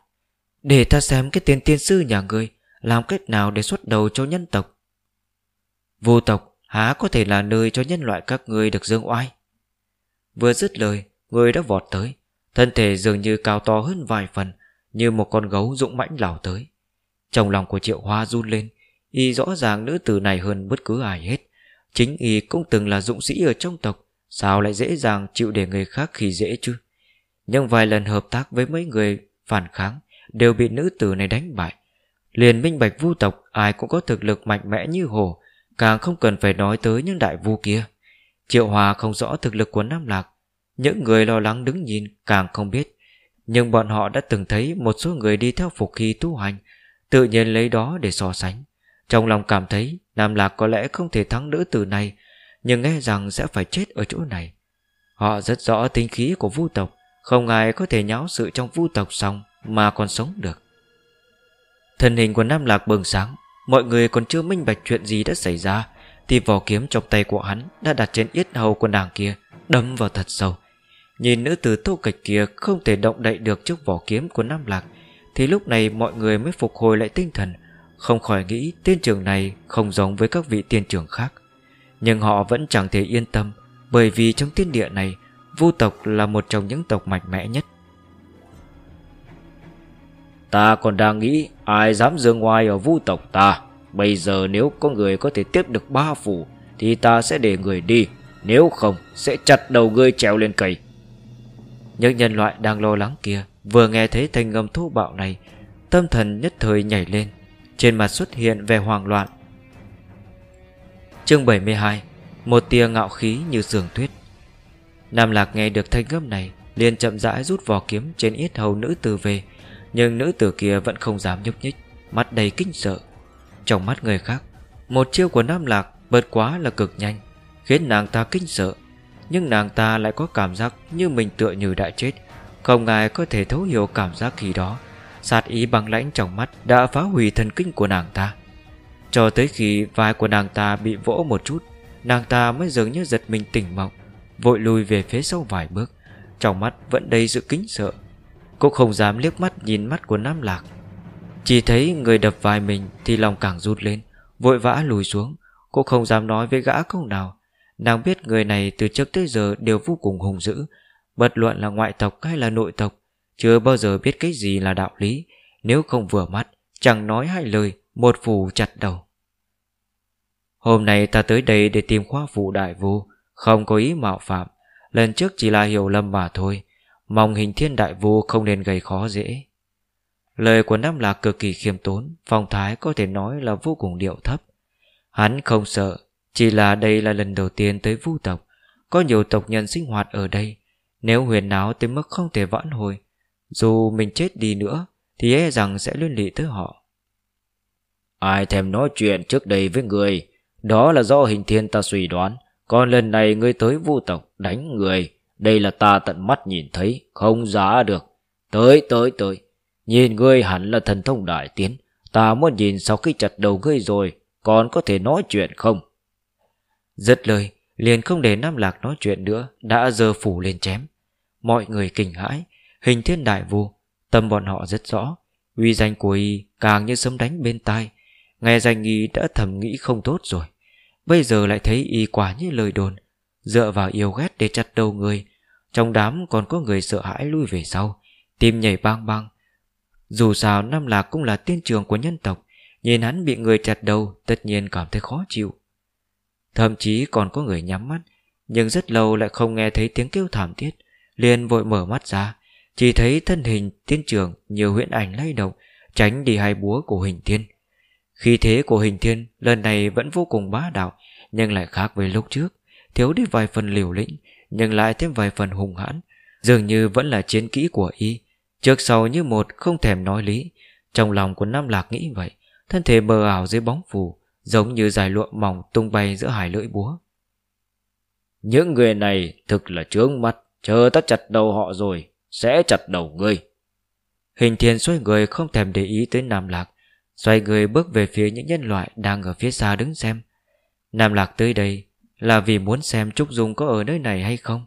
[SPEAKER 1] Để ta xem cái tên tiên sư nhà ngươi, Làm cách nào để xuất đầu cho nhân tộc. Vô tộc há có thể là nơi cho nhân loại các ngươi được dương oai. Vừa dứt lời, Người đã vọt tới. Thân thể dường như cao to hơn vài phần, Như một con gấu dũng mãnh lào tới. Trong lòng của triệu hoa run lên, Y rõ ràng nữ tử này hơn bất cứ ai hết. Chính Y cũng từng là dũng sĩ ở trong tộc, Sao lại dễ dàng chịu để người khác khi dễ chứ? Nhưng vài lần hợp tác với mấy người phản kháng Đều bị nữ tử này đánh bại. Liền minh bạch vu tộc Ai cũng có thực lực mạnh mẽ như hồ Càng không cần phải nói tới những đại vu kia. Triệu Hòa không rõ thực lực của Nam Lạc, những người lo lắng đứng nhìn càng không biết. Nhưng bọn họ đã từng thấy Một số người đi theo phục khi tu hành, Tự nhiên lấy đó để so sánh. Trong lòng cảm thấy Nam Lạc có lẽ không thể thắng nữ tử này, Nhưng nghe rằng sẽ phải chết ở chỗ này. Họ rất rõ tính khí của vu tộc, Không ai có thể nháo sự trong vu tộc xong. Mà còn sống được. Thân hình của Nam Lạc bừng sáng, Mọi người còn chưa minh bạch chuyện gì đã xảy ra, Thì vỏ kiếm trong tay của hắn Đã đặt trên yết hầu của nàng kia Đâm vào thật sâu. Nhìn nữ tử tô kịch kia không thể động đậy được trước vỏ kiếm của Nam Lạc, Thì lúc này mọi người mới phục hồi lại tinh thần, Không khỏi nghĩ tiên trường này không giống với các vị tiên trường khác. Nhưng họ vẫn chẳng thể yên tâm, Bởi vì trong tiên địa này, Vu tộc là một trong những tộc mạnh mẽ nhất.
[SPEAKER 2] Ta còn đang nghĩ Ai dám dương ngoài ở vu tộc ta. Bây giờ nếu có người có thể tiếp được ba phủ, Thì ta sẽ để người đi. Nếu không, sẽ chặt đầu ngươi trèo lên cây. Những nhân loại đang lo lắng kia Vừa nghe thấy thanh âm thô bạo này, Tâm thần nhất thời nhảy lên. Trên mặt xuất hiện vẻ hoang loạn. Chương 72 Một tia ngạo khí như sườn tuyết. Nam Lạc nghe được thanh âm này, liền chậm rãi rút vỏ kiếm trên yết hầu nữ tử về nhưng nữ tử kia vẫn không dám nhúc nhích Mắt đầy kinh sợ. Trong mắt người khác, Một chiêu của Nam Lạc bớt quá là cực nhanh, Khiến nàng ta kinh sợ. Nhưng nàng ta lại có cảm giác như mình tựa như đã chết. Không ai có thể thấu hiểu cảm giác khi đó.
[SPEAKER 1] Sát ý băng lãnh trong mắt Đã phá hủy thần kinh của nàng ta. Cho tới khi vai của nàng ta bị vỗ một chút, Nàng ta mới dường như giật mình tỉnh mộng, Vội lùi về phía sau vài bước. Trong mắt vẫn đầy sự kính sợ. Cô không dám liếc mắt nhìn mắt của Nam Lạc. Chỉ thấy người đập vai mình Thì lòng càng rút lên, Vội vã lùi xuống Cô không dám nói với gã câu nào. Nàng biết người này từ trước tới giờ đều vô cùng hùng dữ, Bất luận là ngoại tộc hay là nội tộc, Chưa bao giờ biết cái gì là đạo lý, Nếu không vừa mắt, Chẳng nói hai lời, Một phủ chặt đầu. Hôm nay ta tới đây để tìm khoa phụ đại vô, Không có ý mạo phạm, Lần trước chỉ là hiểu lầm mà thôi Mong hình thiên đại vu không nên gây khó dễ. Lời của Nam Lạc cực kỳ khiêm tốn, Phong thái có thể nói là vô cùng điệu thấp. Hắn không sợ, Chỉ là đây là lần đầu tiên tới vu tộc. Có nhiều tộc nhân sinh hoạt ở đây, Nếu huyền náo tới mức không thể vãn hồi, Dù mình chết đi nữa, Thì e rằng sẽ liên lụy tới họ.
[SPEAKER 2] Ai thèm nói chuyện trước đây với người? Đó là do hình thiên ta suy đoán. Còn lần này ngươi tới vu tộc đánh người. Đây là ta tận mắt nhìn thấy, Không giá được. Tới tới tới. Nhìn ngươi hẳn là thần thông đại tiến. Ta muốn nhìn sau khi chặt đầu ngươi rồi, Còn có thể nói chuyện không?
[SPEAKER 1] Dứt lời, Liền không để Nam Lạc nói chuyện nữa, Đã dơ phủ lên chém. Mọi người kinh hãi, Hình thiên đại vu Tâm bọn họ rất rõ. Uy danh của y càng như sấm đánh bên tai. Nghe danh y đã thầm nghĩ không tốt rồi. Bây giờ lại thấy y quả như lời đồn, Dựa vào yêu ghét để chặt đầu người trong đám còn có người sợ hãi lui về sau. Tim nhảy bang bang. Dù sao Nam Lạc cũng là tiên trường của nhân tộc, Nhìn hắn bị người chặt đầu, Tất nhiên cảm thấy khó chịu. Thậm chí còn có người nhắm mắt, Nhưng rất lâu lại không nghe thấy tiếng kêu thảm thiết, liền vội mở mắt ra. Chỉ thấy thân hình tiên trường Nhiều huyễn ảnh lay động, Tránh đi hai búa của hình thiên. Khi thế của hình thiên Lần này vẫn vô cùng bá đạo, Nhưng lại khác với lúc trước, Thiếu đi vài phần liều lĩnh nhưng lại thêm vài phần hùng hãn. Dường như vẫn là chiến kỹ của y. Trước sau như một không thèm nói lý. Trong lòng của Nam Lạc nghĩ vậy Thân thể mờ ảo dưới bóng phù Giống như dài lụa mỏng tung bay giữa hải lưỡi búa.
[SPEAKER 2] Những người này thực là trướng mắt Chờ ta chặt đầu họ rồi Sẽ chặt đầu ngươi.
[SPEAKER 1] Hình thiên xoay người không thèm để ý tới Nam Lạc Xoay người bước về phía những nhân loại Đang ở phía xa đứng xem. Nam Lạc tới đây là vì muốn xem Trúc Dung có ở nơi này hay không.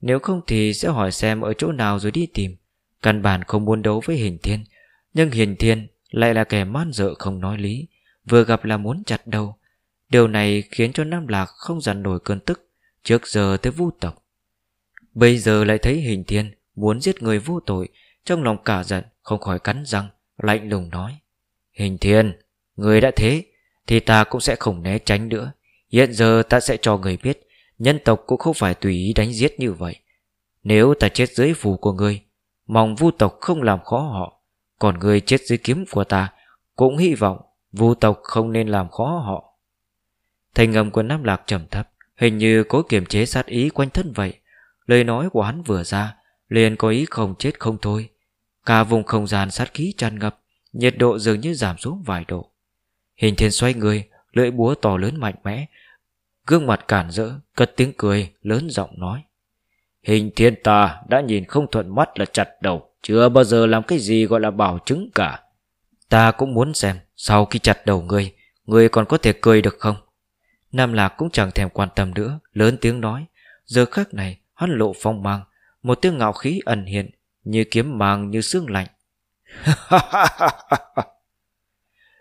[SPEAKER 1] Nếu không thì sẽ hỏi xem ở chỗ nào rồi đi tìm. Căn bản không muốn đấu với hình thiên, Nhưng hình thiên lại là kẻ man dợ không nói lý, Vừa gặp là muốn chặt đầu. Điều này khiến cho Nam Lạc không dằn nổi cơn tức Trước giờ tới vu tộc. Bây giờ lại thấy hình thiên Muốn giết người vô tội, Trong lòng cả giận, không khỏi cắn răng, Lạnh lùng nói. Hình thiên, Người đã thế, Thì ta cũng sẽ không né tránh nữa. Hiện giờ ta sẽ cho người biết, Nhân tộc cũng không phải tùy ý đánh giết như vậy. Nếu ta chết dưới phù của người, Mong vu tộc không làm khó họ. Còn người chết dưới kiếm của ta, Cũng hy vọng vu tộc không nên làm khó họ. Thành ngầm của Nam Lạc trầm thấp, Hình như cố kiềm chế sát ý quanh thân vậy. Lời nói của hắn vừa ra, liền có ý không chết không thôi. Cả vùng không gian sát khí tràn ngập, Nhiệt độ dường như giảm xuống vài độ. Hình thiên xoay người, Lưỡi búa to lớn mạnh mẽ Gương mặt cản rỡ Cất tiếng cười lớn giọng nói. Hình thiên ta đã nhìn không thuận mắt là chặt đầu Chưa bao giờ làm cái gì gọi là bảo chứng cả. Ta cũng muốn xem Sau khi chặt đầu ngươi, ngươi còn có thể cười được không? Nam Lạc cũng chẳng thèm quan tâm nữa Lớn tiếng nói. Giờ khắc này hắn lộ phong mang Một tiếng ngạo khí ẩn hiện Như kiếm mang như xương lạnh.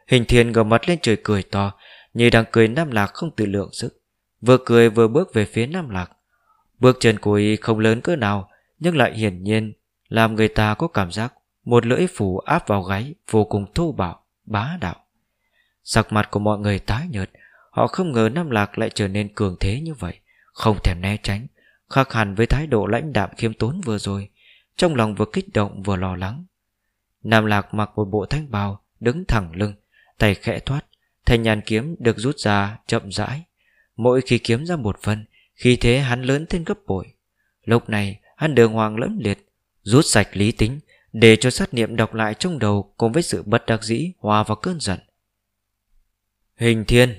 [SPEAKER 1] Hình thiên ngờ mặt lên trời cười to Như đang cười Nam Lạc không tự lượng sức. Vừa cười vừa bước về phía Nam Lạc. Bước chân của y không lớn cỡ nào Nhưng lại hiển nhiên Làm người ta có cảm giác Một lưỡi phủ áp vào gáy Vô cùng thô bạo, bá đạo. Sắc mặt của mọi người tái nhợt Họ không ngờ Nam Lạc lại trở nên cường thế như vậy Không thèm né tránh Khác hẳn với thái độ lãnh đạm khiêm tốn vừa rồi Trong lòng vừa kích động vừa lo lắng. Nam Lạc mặc một bộ thanh bào Đứng thẳng lưng Tay khẽ thoát Thanh nhàn kiếm được rút ra chậm rãi. Mỗi khi kiếm ra một phần Khi thế hắn lớn thêm gấp bội. Lúc này hắn đường hoàng lẫm liệt Rút sạch lý tính Để cho sát niệm đọc lại trong đầu Cùng với sự bất đắc dĩ hòa vào cơn giận. Hình thiên.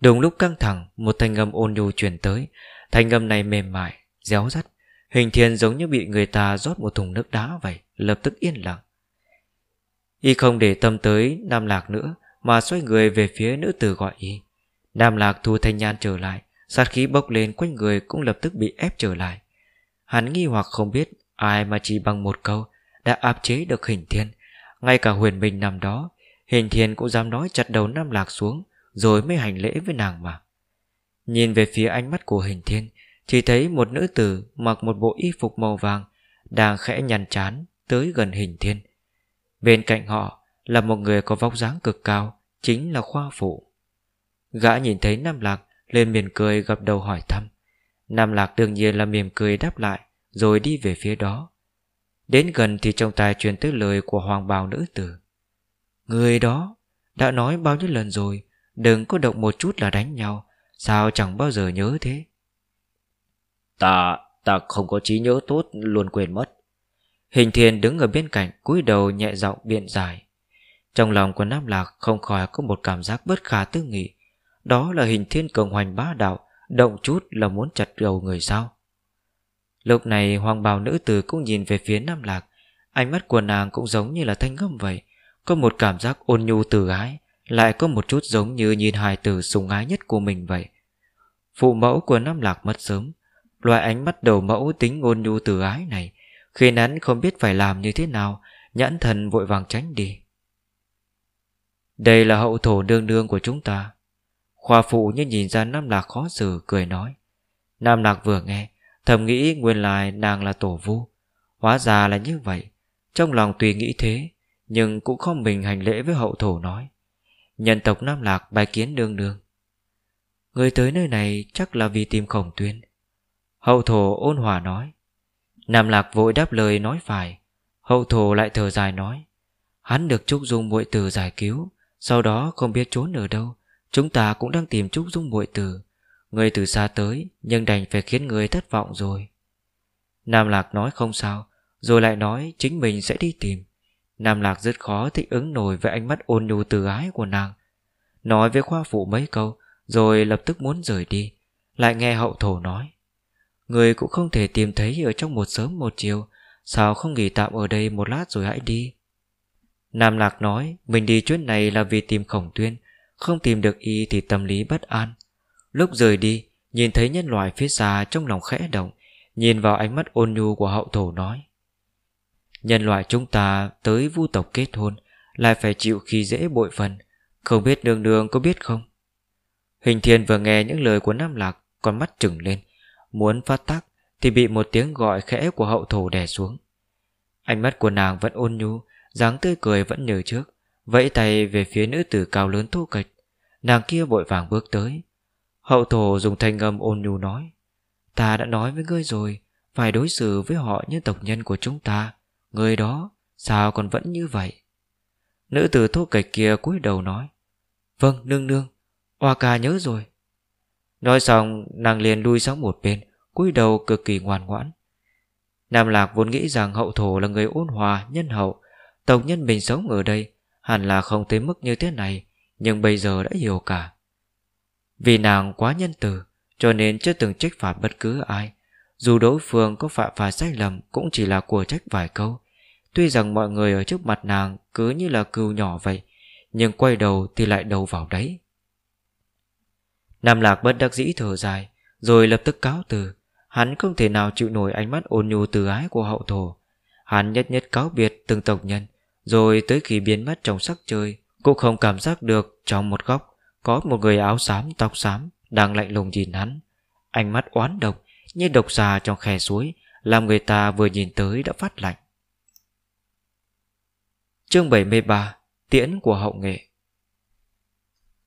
[SPEAKER 1] Đúng lúc căng thẳng Một thanh âm ôn nhu truyền tới. Thanh âm này mềm mại, réo rắt. Hình thiên giống như bị người ta rót một thùng nước đá vậy Lập tức yên lặng. Y không để tâm tới Nam Lạc nữa Mà xoay người về phía nữ tử gọi Y. Nam Lạc thu thanh nhan trở lại, Sát khí bốc lên, quanh người cũng lập tức bị ép trở lại. Hắn nghi hoặc không biết Ai mà chỉ bằng một câu Đã áp chế được hình thiên. Ngay cả huyền minh nằm đó, Hình thiên cũng dám nói chặt đầu Nam Lạc xuống, Rồi mới hành lễ với nàng mà. Nhìn về phía ánh mắt của hình thiên, Chỉ thấy một nữ tử Mặc một bộ y phục màu vàng Đang khẽ nhằn chán tới gần hình thiên. Bên cạnh họ Là một người có vóc dáng cực cao, Chính là khoa phụ. Gã nhìn thấy Nam Lạc lên miền cười gặp đầu hỏi thăm. Nam Lạc đương nhiên là mỉm cười đáp lại Rồi đi về phía đó. Đến gần thì trong tai truyền tới lời của hoàng bào nữ tử. Người đó Đã nói bao nhiêu lần rồi Đừng có động một chút là đánh nhau Sao chẳng bao giờ nhớ thế?
[SPEAKER 2] Ta Ta không có trí nhớ tốt Luôn quên mất.
[SPEAKER 1] Hình thiền đứng ở bên cạnh cúi đầu nhẹ giọng biện giải. Trong lòng của Nam Lạc không khỏi có một cảm giác bất khả tư nghị đó là hình thiên cường hoành bá đạo, Động chút là muốn chặt đầu người sao? Lúc này hoàng bào nữ tử cũng nhìn về phía Nam Lạc, Ánh mắt của nàng cũng giống như là thanh ngâm vậy. Có một cảm giác ôn nhu từ ái, Lại có một chút giống như nhìn hài tử sùng ái nhất của mình vậy. Phụ mẫu của Nam Lạc mất sớm, Loại ánh mắt đầu mẫu tính ôn nhu từ ái này, khi hắn không biết phải làm như thế nào, Nhãn thần vội vàng tránh đi. Đây là hậu thổ đương đương của chúng ta Khoa phụ như nhìn ra Nam Lạc khó xử, cười nói. Nam Lạc vừa nghe, Thầm nghĩ nguyên lai nàng là tổ vu. Hóa ra là như vậy. Trong lòng tùy nghĩ thế, Nhưng cũng không mình hành lễ với hậu thổ nói. Nhân tộc Nam Lạc bài kiến đương đương. Người tới nơi này chắc là vì tìm khổng tuyên. Hậu thổ ôn hòa nói. Nam Lạc vội đáp lời nói phải. Hậu thổ lại thở dài nói. Hắn được Trúc Dung muội từ giải cứu, Sau đó không biết trốn ở đâu. Chúng ta cũng đang tìm Trúc Dung muội từ Người từ xa tới, Nhưng đành phải khiến người thất vọng rồi. Nam Lạc nói không sao, Rồi lại nói chính mình sẽ đi tìm. Nam Lạc rất khó thích ứng nổi Với ánh mắt ôn nhu từ ái của nàng. Nói với khoa phụ mấy câu, Rồi lập tức muốn rời đi. Lại nghe hậu thổ nói, Người cũng không thể tìm thấy ở trong một sớm một chiều. Sao không nghỉ tạm ở đây một lát rồi hãy đi? Nam Lạc nói, Mình đi chuyến này là vì tìm khổng tuyên. Không tìm được y thì tâm lý bất an. Lúc rời đi, Nhìn thấy nhân loại phía xa trong lòng khẽ động, Nhìn vào ánh mắt ôn nhu của hậu thổ nói. Nhân loại chúng ta tới vu tộc kết hôn, Lại phải chịu khi dễ bội phần. Không biết nương nương có biết không? Hình thiên vừa nghe những lời của Nam Lạc, Con mắt trừng lên. Muốn phát tác Thì bị một tiếng gọi khẽ của hậu thổ đè xuống. Ánh mắt của nàng vẫn ôn nhu, dáng tươi cười vẫn như trước. Vẫy tay về phía nữ tử cao lớn thô kịch. Nàng kia vội vàng bước tới. Hậu thổ dùng thanh âm ôn nhu nói Ta đã nói với ngươi rồi Phải đối xử với họ như tộc nhân của chúng ta. Người đó Sao còn vẫn như vậy? Nữ tử thô kịch kia cúi đầu nói Vâng nương nương Hoa ca nhớ rồi. Nói xong nàng liền lui sang một bên cúi đầu cực kỳ ngoan ngoãn. Nam Lạc vốn nghĩ rằng hậu thổ là người ôn hòa, nhân hậu Tộc nhân mình sống ở đây Hẳn là không tới mức như thế này, Nhưng bây giờ đã hiểu cả. Vì nàng quá nhân từ, Cho nên chưa từng trách phạt bất cứ ai. Dù đối phương có phạm phải sai lầm Cũng chỉ là của trách vài câu. Tuy rằng mọi người ở trước mặt nàng Cứ như là cừu nhỏ vậy, Nhưng quay đầu thì lại đầu vào đấy. Nam Lạc bất đắc dĩ thở dài, Rồi lập tức cáo từ. Hắn không thể nào chịu nổi ánh mắt ôn nhu từ ái của hậu thổ. Hắn nhất nhất cáo biệt từng tộc nhân rồi tới khi biến mất trong sắc trời Cũng không cảm giác được trong một góc Có một người áo xám, tóc xám Đang lạnh lùng nhìn hắn. Ánh mắt oán độc như độc xà trong khe suối Làm người ta vừa nhìn tới đã phát lạnh. Chương 73 Tiễn của hậu nghệ.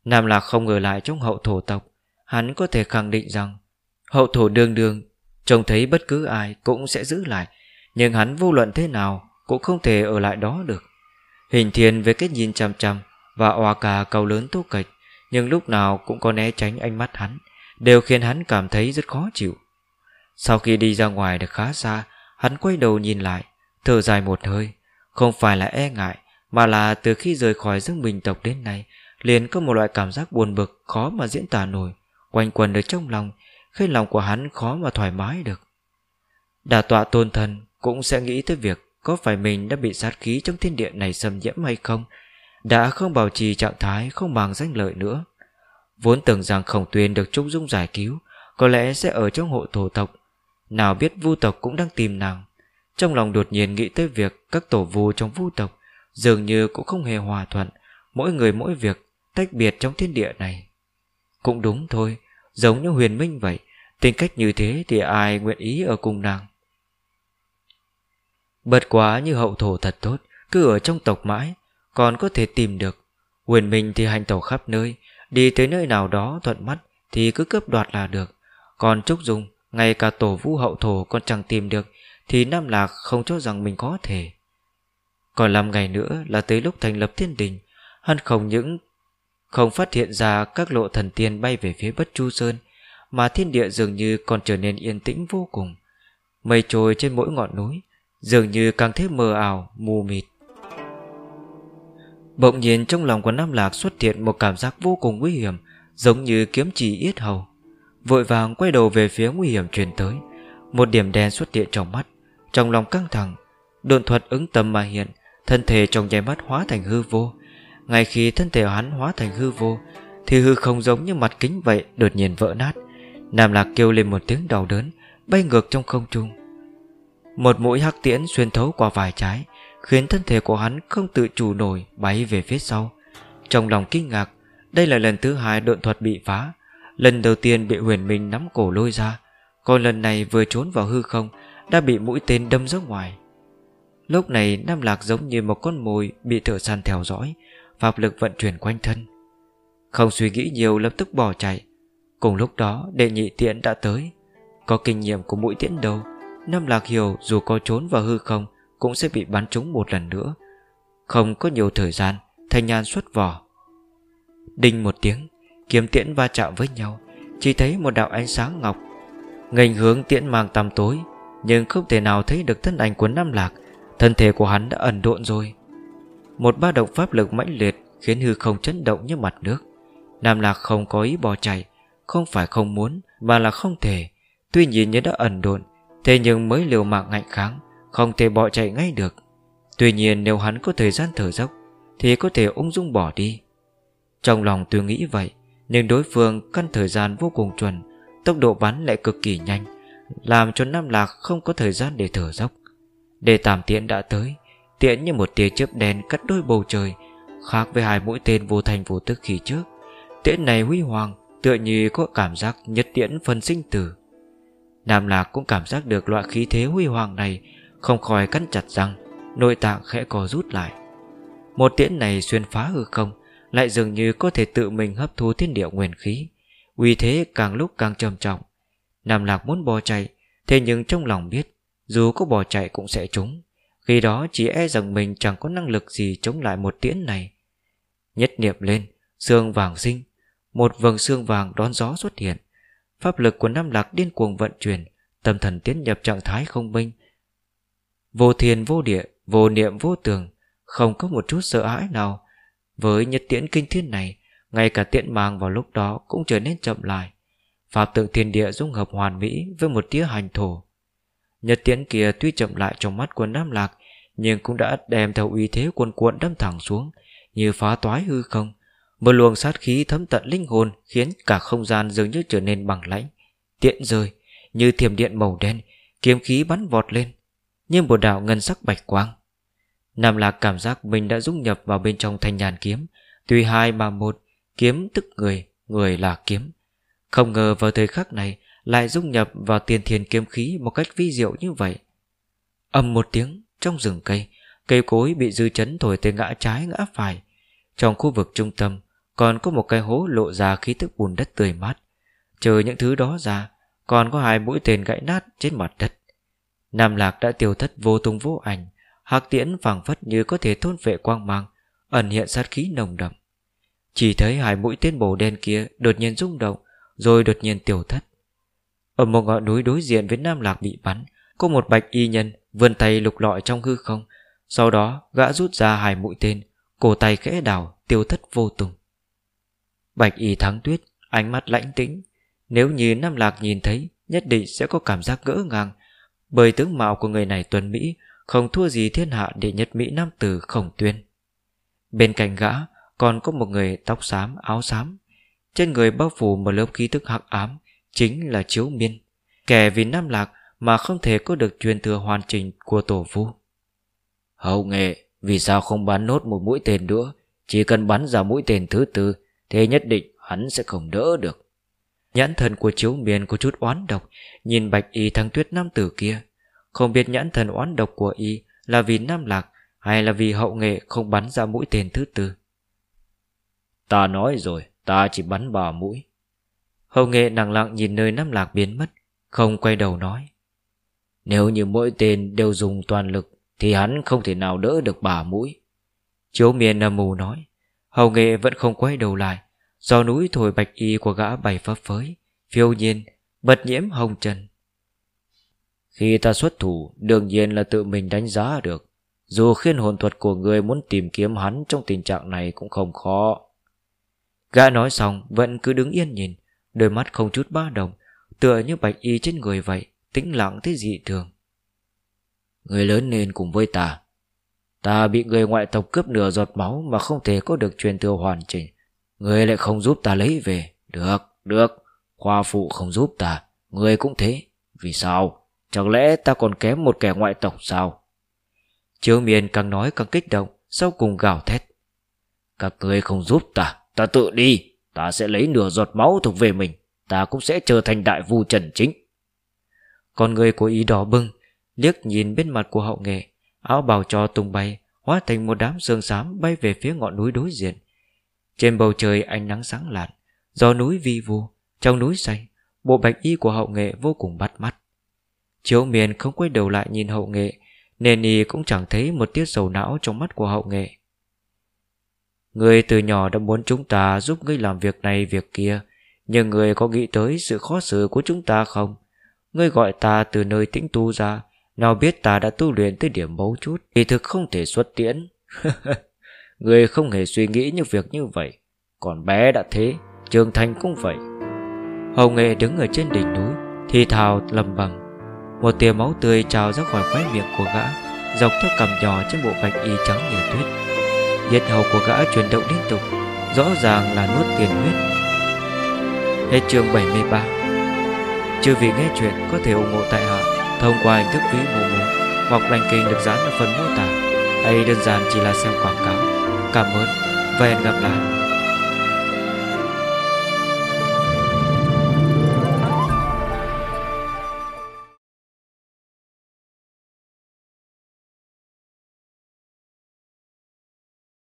[SPEAKER 1] Nam Lạc không ngờ lại trong hậu thổ tộc, Hắn có thể khẳng định rằng Hậu thổ đương đương, Trông thấy bất cứ ai cũng sẽ giữ lại, Nhưng hắn vô luận thế nào Cũng không thể ở lại đó được. Hình thiên với cái nhìn chăm chăm Và oà cà cầu lớn tốt kịch Nhưng lúc nào cũng có né tránh ánh mắt hắn, Đều khiến hắn cảm thấy rất khó chịu. Sau khi đi ra ngoài được khá xa, Hắn quay đầu nhìn lại, Thở dài một hơi, Không phải là e ngại, Mà là từ khi rời khỏi giấc bình tộc đến nay, liền có một loại cảm giác buồn bực khó mà diễn tả nổi, quanh quần ở trong lòng, khiến lòng của hắn khó mà thoải mái được. Đà tọa tôn thần cũng sẽ nghĩ tới việc có phải mình đã bị sát khí trong thiên địa này xâm nhiễm hay không, đã không bảo trì trạng thái không bằng danh lợi nữa. Vốn tưởng rằng khổng tuyên được Trung Dung giải cứu, có lẽ sẽ ở trong hộ thổ tộc. Nào biết vu tộc cũng đang tìm nàng. Trong lòng đột nhiên nghĩ tới việc các tổ vu trong vu tộc dường như cũng không hề hòa thuận, mỗi người mỗi việc, tách biệt trong thiên địa này. Cũng đúng thôi, giống như huyền minh vậy, tính cách như thế thì ai nguyện ý ở cùng nàng. Bật quá như hậu thổ thật tốt, cứ ở trong tộc mãi, còn có thể tìm được. Huyền minh thì hành tẩu khắp nơi, đi tới nơi nào đó thuận mắt thì cứ cướp đoạt là được. Còn Trúc Dung, ngay cả tổ vũ hậu thổ còn chẳng tìm được, thì Nam Lạc không cho rằng mình có thể. Còn 5 ngày nữa là tới lúc thành lập thiên đình Hắn không những không phát hiện ra các lộ thần tiên bay về phía Bất Chu Sơn Mà thiên địa dường như còn trở nên yên tĩnh vô cùng Mây trôi trên mỗi ngọn núi Dường như càng thêm mờ ảo, mù mịt. Bỗng nhiên trong lòng của Nam Lạc xuất hiện một cảm giác vô cùng nguy hiểm Giống như kiếm chỉ yết hầu. Vội vàng quay đầu về phía nguy hiểm truyền tới. Một điểm đen xuất hiện trong mắt Trong lòng căng thẳng. Đồn thuật ứng tâm mà hiện Thân thể trong nháy mắt hóa thành hư vô. Ngay khi thân thể hắn hóa thành hư vô Thì hư không giống như mặt kính vậy Đột nhiên vỡ nát. Nam Lạc kêu lên một tiếng đau đớn Bay ngược trong không trung. Một mũi hắc tiễn xuyên thấu qua vài trái, Khiến thân thể của hắn không tự chủ nổi Bay về phía sau. Trong lòng kinh ngạc, Đây là lần thứ hai độn thuật bị phá. Lần đầu tiên bị huyền minh nắm cổ lôi ra, Còn lần này vừa trốn vào hư không, Đã bị mũi tên đâm ra ngoài. Lúc này, Nam Lạc giống như một con mồi Bị thợ săn theo dõi, Pháp lực vận chuyển quanh thân. Không suy nghĩ nhiều, lập tức bỏ chạy. Cùng lúc đó, đệ nhị tiễn đã tới. Có kinh nghiệm của mũi tiễn đầu Nam Lạc hiểu dù có trốn vào hư không Cũng sẽ bị bắn trúng một lần nữa. Không có nhiều thời gian, Thanh nhan xuất vỏ. Đinh một tiếng, Kiếm tiễn va chạm với nhau, Chỉ thấy một đạo ánh sáng ngọc. Ngành hướng tiễn mang tăm tối, Nhưng không thể nào thấy được thân ảnh của Nam Lạc. Thân thể của hắn đã ẩn độn rồi. Một ba động pháp lực mãnh liệt Khiến hư không chấn động như mặt nước. Nam Lạc không có ý bỏ chạy, Không phải không muốn, Mà là không thể. Tuy nhiên như đã ẩn độn Thế nhưng mới liều mạng ngạnh kháng, Không thể bỏ chạy ngay được. Tuy nhiên nếu hắn có thời gian thở dốc, Thì có thể ung dung bỏ đi. Trong lòng tôi nghĩ vậy, Nhưng đối phương căn thời gian vô cùng chuẩn, Tốc độ bắn lại cực kỳ nhanh, Làm cho Nam Lạc không có thời gian để thở dốc. Đề tàm tiện đã tới Tiễn như một tia chớp đen cắt đôi bầu trời, Khác với hai mũi tên vô thành vô tức khi trước. Tiễn này huy hoàng, Tựa như có cảm giác nhất tiễn phân sinh tử. Nam Lạc cũng cảm giác được loại khí thế huy hoàng này, Không khỏi cắn chặt răng, Nội tạng khẽ co rút lại. Một tiễn này xuyên phá hư không, Lại dường như có thể tự mình hấp thu thiên địa nguyên khí. Uy thế càng lúc càng trầm trọng. Nam Lạc muốn bỏ chạy, Thế nhưng trong lòng biết, dù có bỏ chạy cũng sẽ trúng. Khi đó chỉ e rằng mình chẳng có năng lực gì Chống lại một tiễn này. Nhất niệm lên Xương vàng sinh, Một vầng xương vàng đón gió xuất hiện. Pháp lực của Nam Lạc điên cuồng vận chuyển, Tâm thần tiến nhập trạng thái không minh. Vô thiền, vô địa, Vô niệm, vô tường, Không có một chút sợ hãi nào. Với nhật tiễn kinh thiên này, Ngay cả tiễn màng vào lúc đó cũng trở nên chậm lại. Pháp tượng thiên địa dung hợp hoàn mỹ Với một tia hành thổ. Nhật tiễn kia tuy chậm lại trong mắt của Nam Lạc, Nhưng cũng đã đem theo uy thế quân cuộn đâm thẳng xuống, Như phá toái hư không. Một luồng sát khí thấm tận linh hồn Khiến cả không gian dường như trở nên bằng lãnh Tiện rơi Như thiềm điện màu đen Kiếm khí bắn vọt lên Như một đạo ngân sắc bạch quang Nam Lạc cảm giác mình đã dung nhập vào bên trong thanh nhàn kiếm Tuy hai mà một Kiếm tức người, người là kiếm Không ngờ vào thời khắc này lại dung nhập vào tiền thiền kiếm khí một cách vi diệu như vậy. Âm một tiếng, trong rừng cây, cây cối bị dư chấn thổi tới ngã trái ngã phải. Trong khu vực trung tâm, còn có một cái hố lộ ra khí tức bùn đất tươi mát. Trừ những thứ đó ra, còn có hai mũi tên gãy nát trên mặt đất. Nam Lạc đã tiêu thất vô tung vô ảnh, hạc tiễn phẳng phất như có thể thôn vệ quang mang, ẩn hiện sát khí nồng đậm. Chỉ thấy hai mũi tên bổ đen kia đột nhiên rung động, rồi đột nhiên tiêu thất. Ở một ngọn núi đối diện với Nam Lạc bị bắn Có một bạch y nhân vươn tay lục lọi trong hư không Sau đó gã rút ra hai mũi tên Cổ tay khẽ đảo tiêu thất vô tung Bạch y thắng tuyết, Ánh mắt lãnh tĩnh. Nếu như Nam Lạc nhìn thấy, Nhất định sẽ có cảm giác ngỡ ngàng. Bởi tướng mạo của người này tuần Mỹ, Không thua gì thiên hạ đệ nhất Mỹ Nam Tử khổng tuyên. Bên cạnh gã, Còn có một người tóc xám, áo xám. Trên người bao phủ một lớp khí thức hắc ám, Chính là Chiếu Miên. Kẻ vì Nam Lạc Mà không thể có được truyền thừa hoàn chỉnh của tổ phu.
[SPEAKER 2] Hậu nghệ Vì sao không bắn nốt một mũi tên nữa? Chỉ cần bắn ra mũi tên thứ tư Thế nhất định hắn sẽ không đỡ được.
[SPEAKER 1] Nhãn thần của chiếu miền có chút oán độc, Nhìn bạch y thằng tuyết nam tử kia. Không biết nhãn thần oán độc của y Là vì nam lạc Hay là vì hậu nghệ không bắn ra mũi tên thứ tư.
[SPEAKER 2] Ta nói rồi, Ta chỉ bắn ba mũi.
[SPEAKER 1] Hậu nghệ nặng lặng nhìn nơi nam lạc biến mất, Không quay đầu nói.
[SPEAKER 2] Nếu như mỗi tên đều dùng toàn lực, Thì hắn không thể nào đỡ được bà mũi.
[SPEAKER 1] Chiếu miền nằm mù nói. Hầu nghệ vẫn không quay đầu lại. Do núi thổi bạch y của gã bày pháp phới Phiêu nhiên Bật nhiễm hồng trần.
[SPEAKER 2] Khi ta xuất thủ Đương nhiên là tự mình đánh giá được. Dù khiên hồn thuật của người muốn tìm kiếm hắn Trong tình trạng này cũng không khó.
[SPEAKER 1] Gã nói xong Vẫn cứ đứng yên nhìn Đôi mắt không chút ba đồng, Tựa như bạch y trên người vậy Tĩnh lặng thế dị thường.
[SPEAKER 2] Người lớn lên cùng với ta Ta bị người ngoại tộc cướp nửa giọt máu Mà không thể có được truyền thừa hoàn chỉnh. Người lại không giúp ta lấy về. Được, được. Khoa phụ không giúp ta. Người cũng thế. Vì sao? Chẳng lẽ ta còn kém một kẻ ngoại tộc sao?
[SPEAKER 1] Chiếu miền càng nói càng kích động Sau cùng gào thét.
[SPEAKER 2] Các người không giúp ta Ta tự đi. Ta sẽ lấy nửa giọt máu thuộc về mình. Ta cũng sẽ trở thành đại vu trần chính.
[SPEAKER 1] Con người của ý đỏ bưng Liếc nhìn bên mặt của hậu nghệ. Áo bào cho tung bay, Hóa thành một đám sương xám bay về phía ngọn núi đối diện. Trên bầu trời ánh nắng sáng lạn, Gió núi vi vu, Trong núi xanh Bộ bạch y của hậu nghệ vô cùng bắt mắt. Chiếu miền không quay đầu lại nhìn hậu nghệ, Nên y cũng chẳng thấy một tiết sầu não trong mắt của hậu nghệ. Người từ nhỏ đã muốn chúng ta giúp ngươi làm việc này việc kia, Nhưng người có nghĩ tới sự khó xử của chúng ta không? Ngươi gọi ta từ nơi tĩnh tu ra nào biết ta đã tu luyện tới điểm bấu chút Thì thực không thể xuất tiễn. Người không hề suy nghĩ những việc như vậy, Còn bé đã thế Trường Thành cũng vậy. Hầu Nghệ đứng ở trên đỉnh núi, Thì thào lầm bầm. Một tia máu tươi trào ra khỏi khóe miệng của gã, Dọc theo cằm nhỏ trên bộ bạch y trắng như tuyết Nhiệt hầu của gã chuyển động liên tục, Rõ ràng là nuốt tiền huyết. Hết chương 73 Chư vị nghe chuyện có thể ủng hộ tại hạ. Thông qua hình thức ví mô mô Hoặc lành kênh được dán ở phần mô tả. Hay đơn giản chỉ là xem quảng cáo. Cảm ơn và hẹn gặp lại.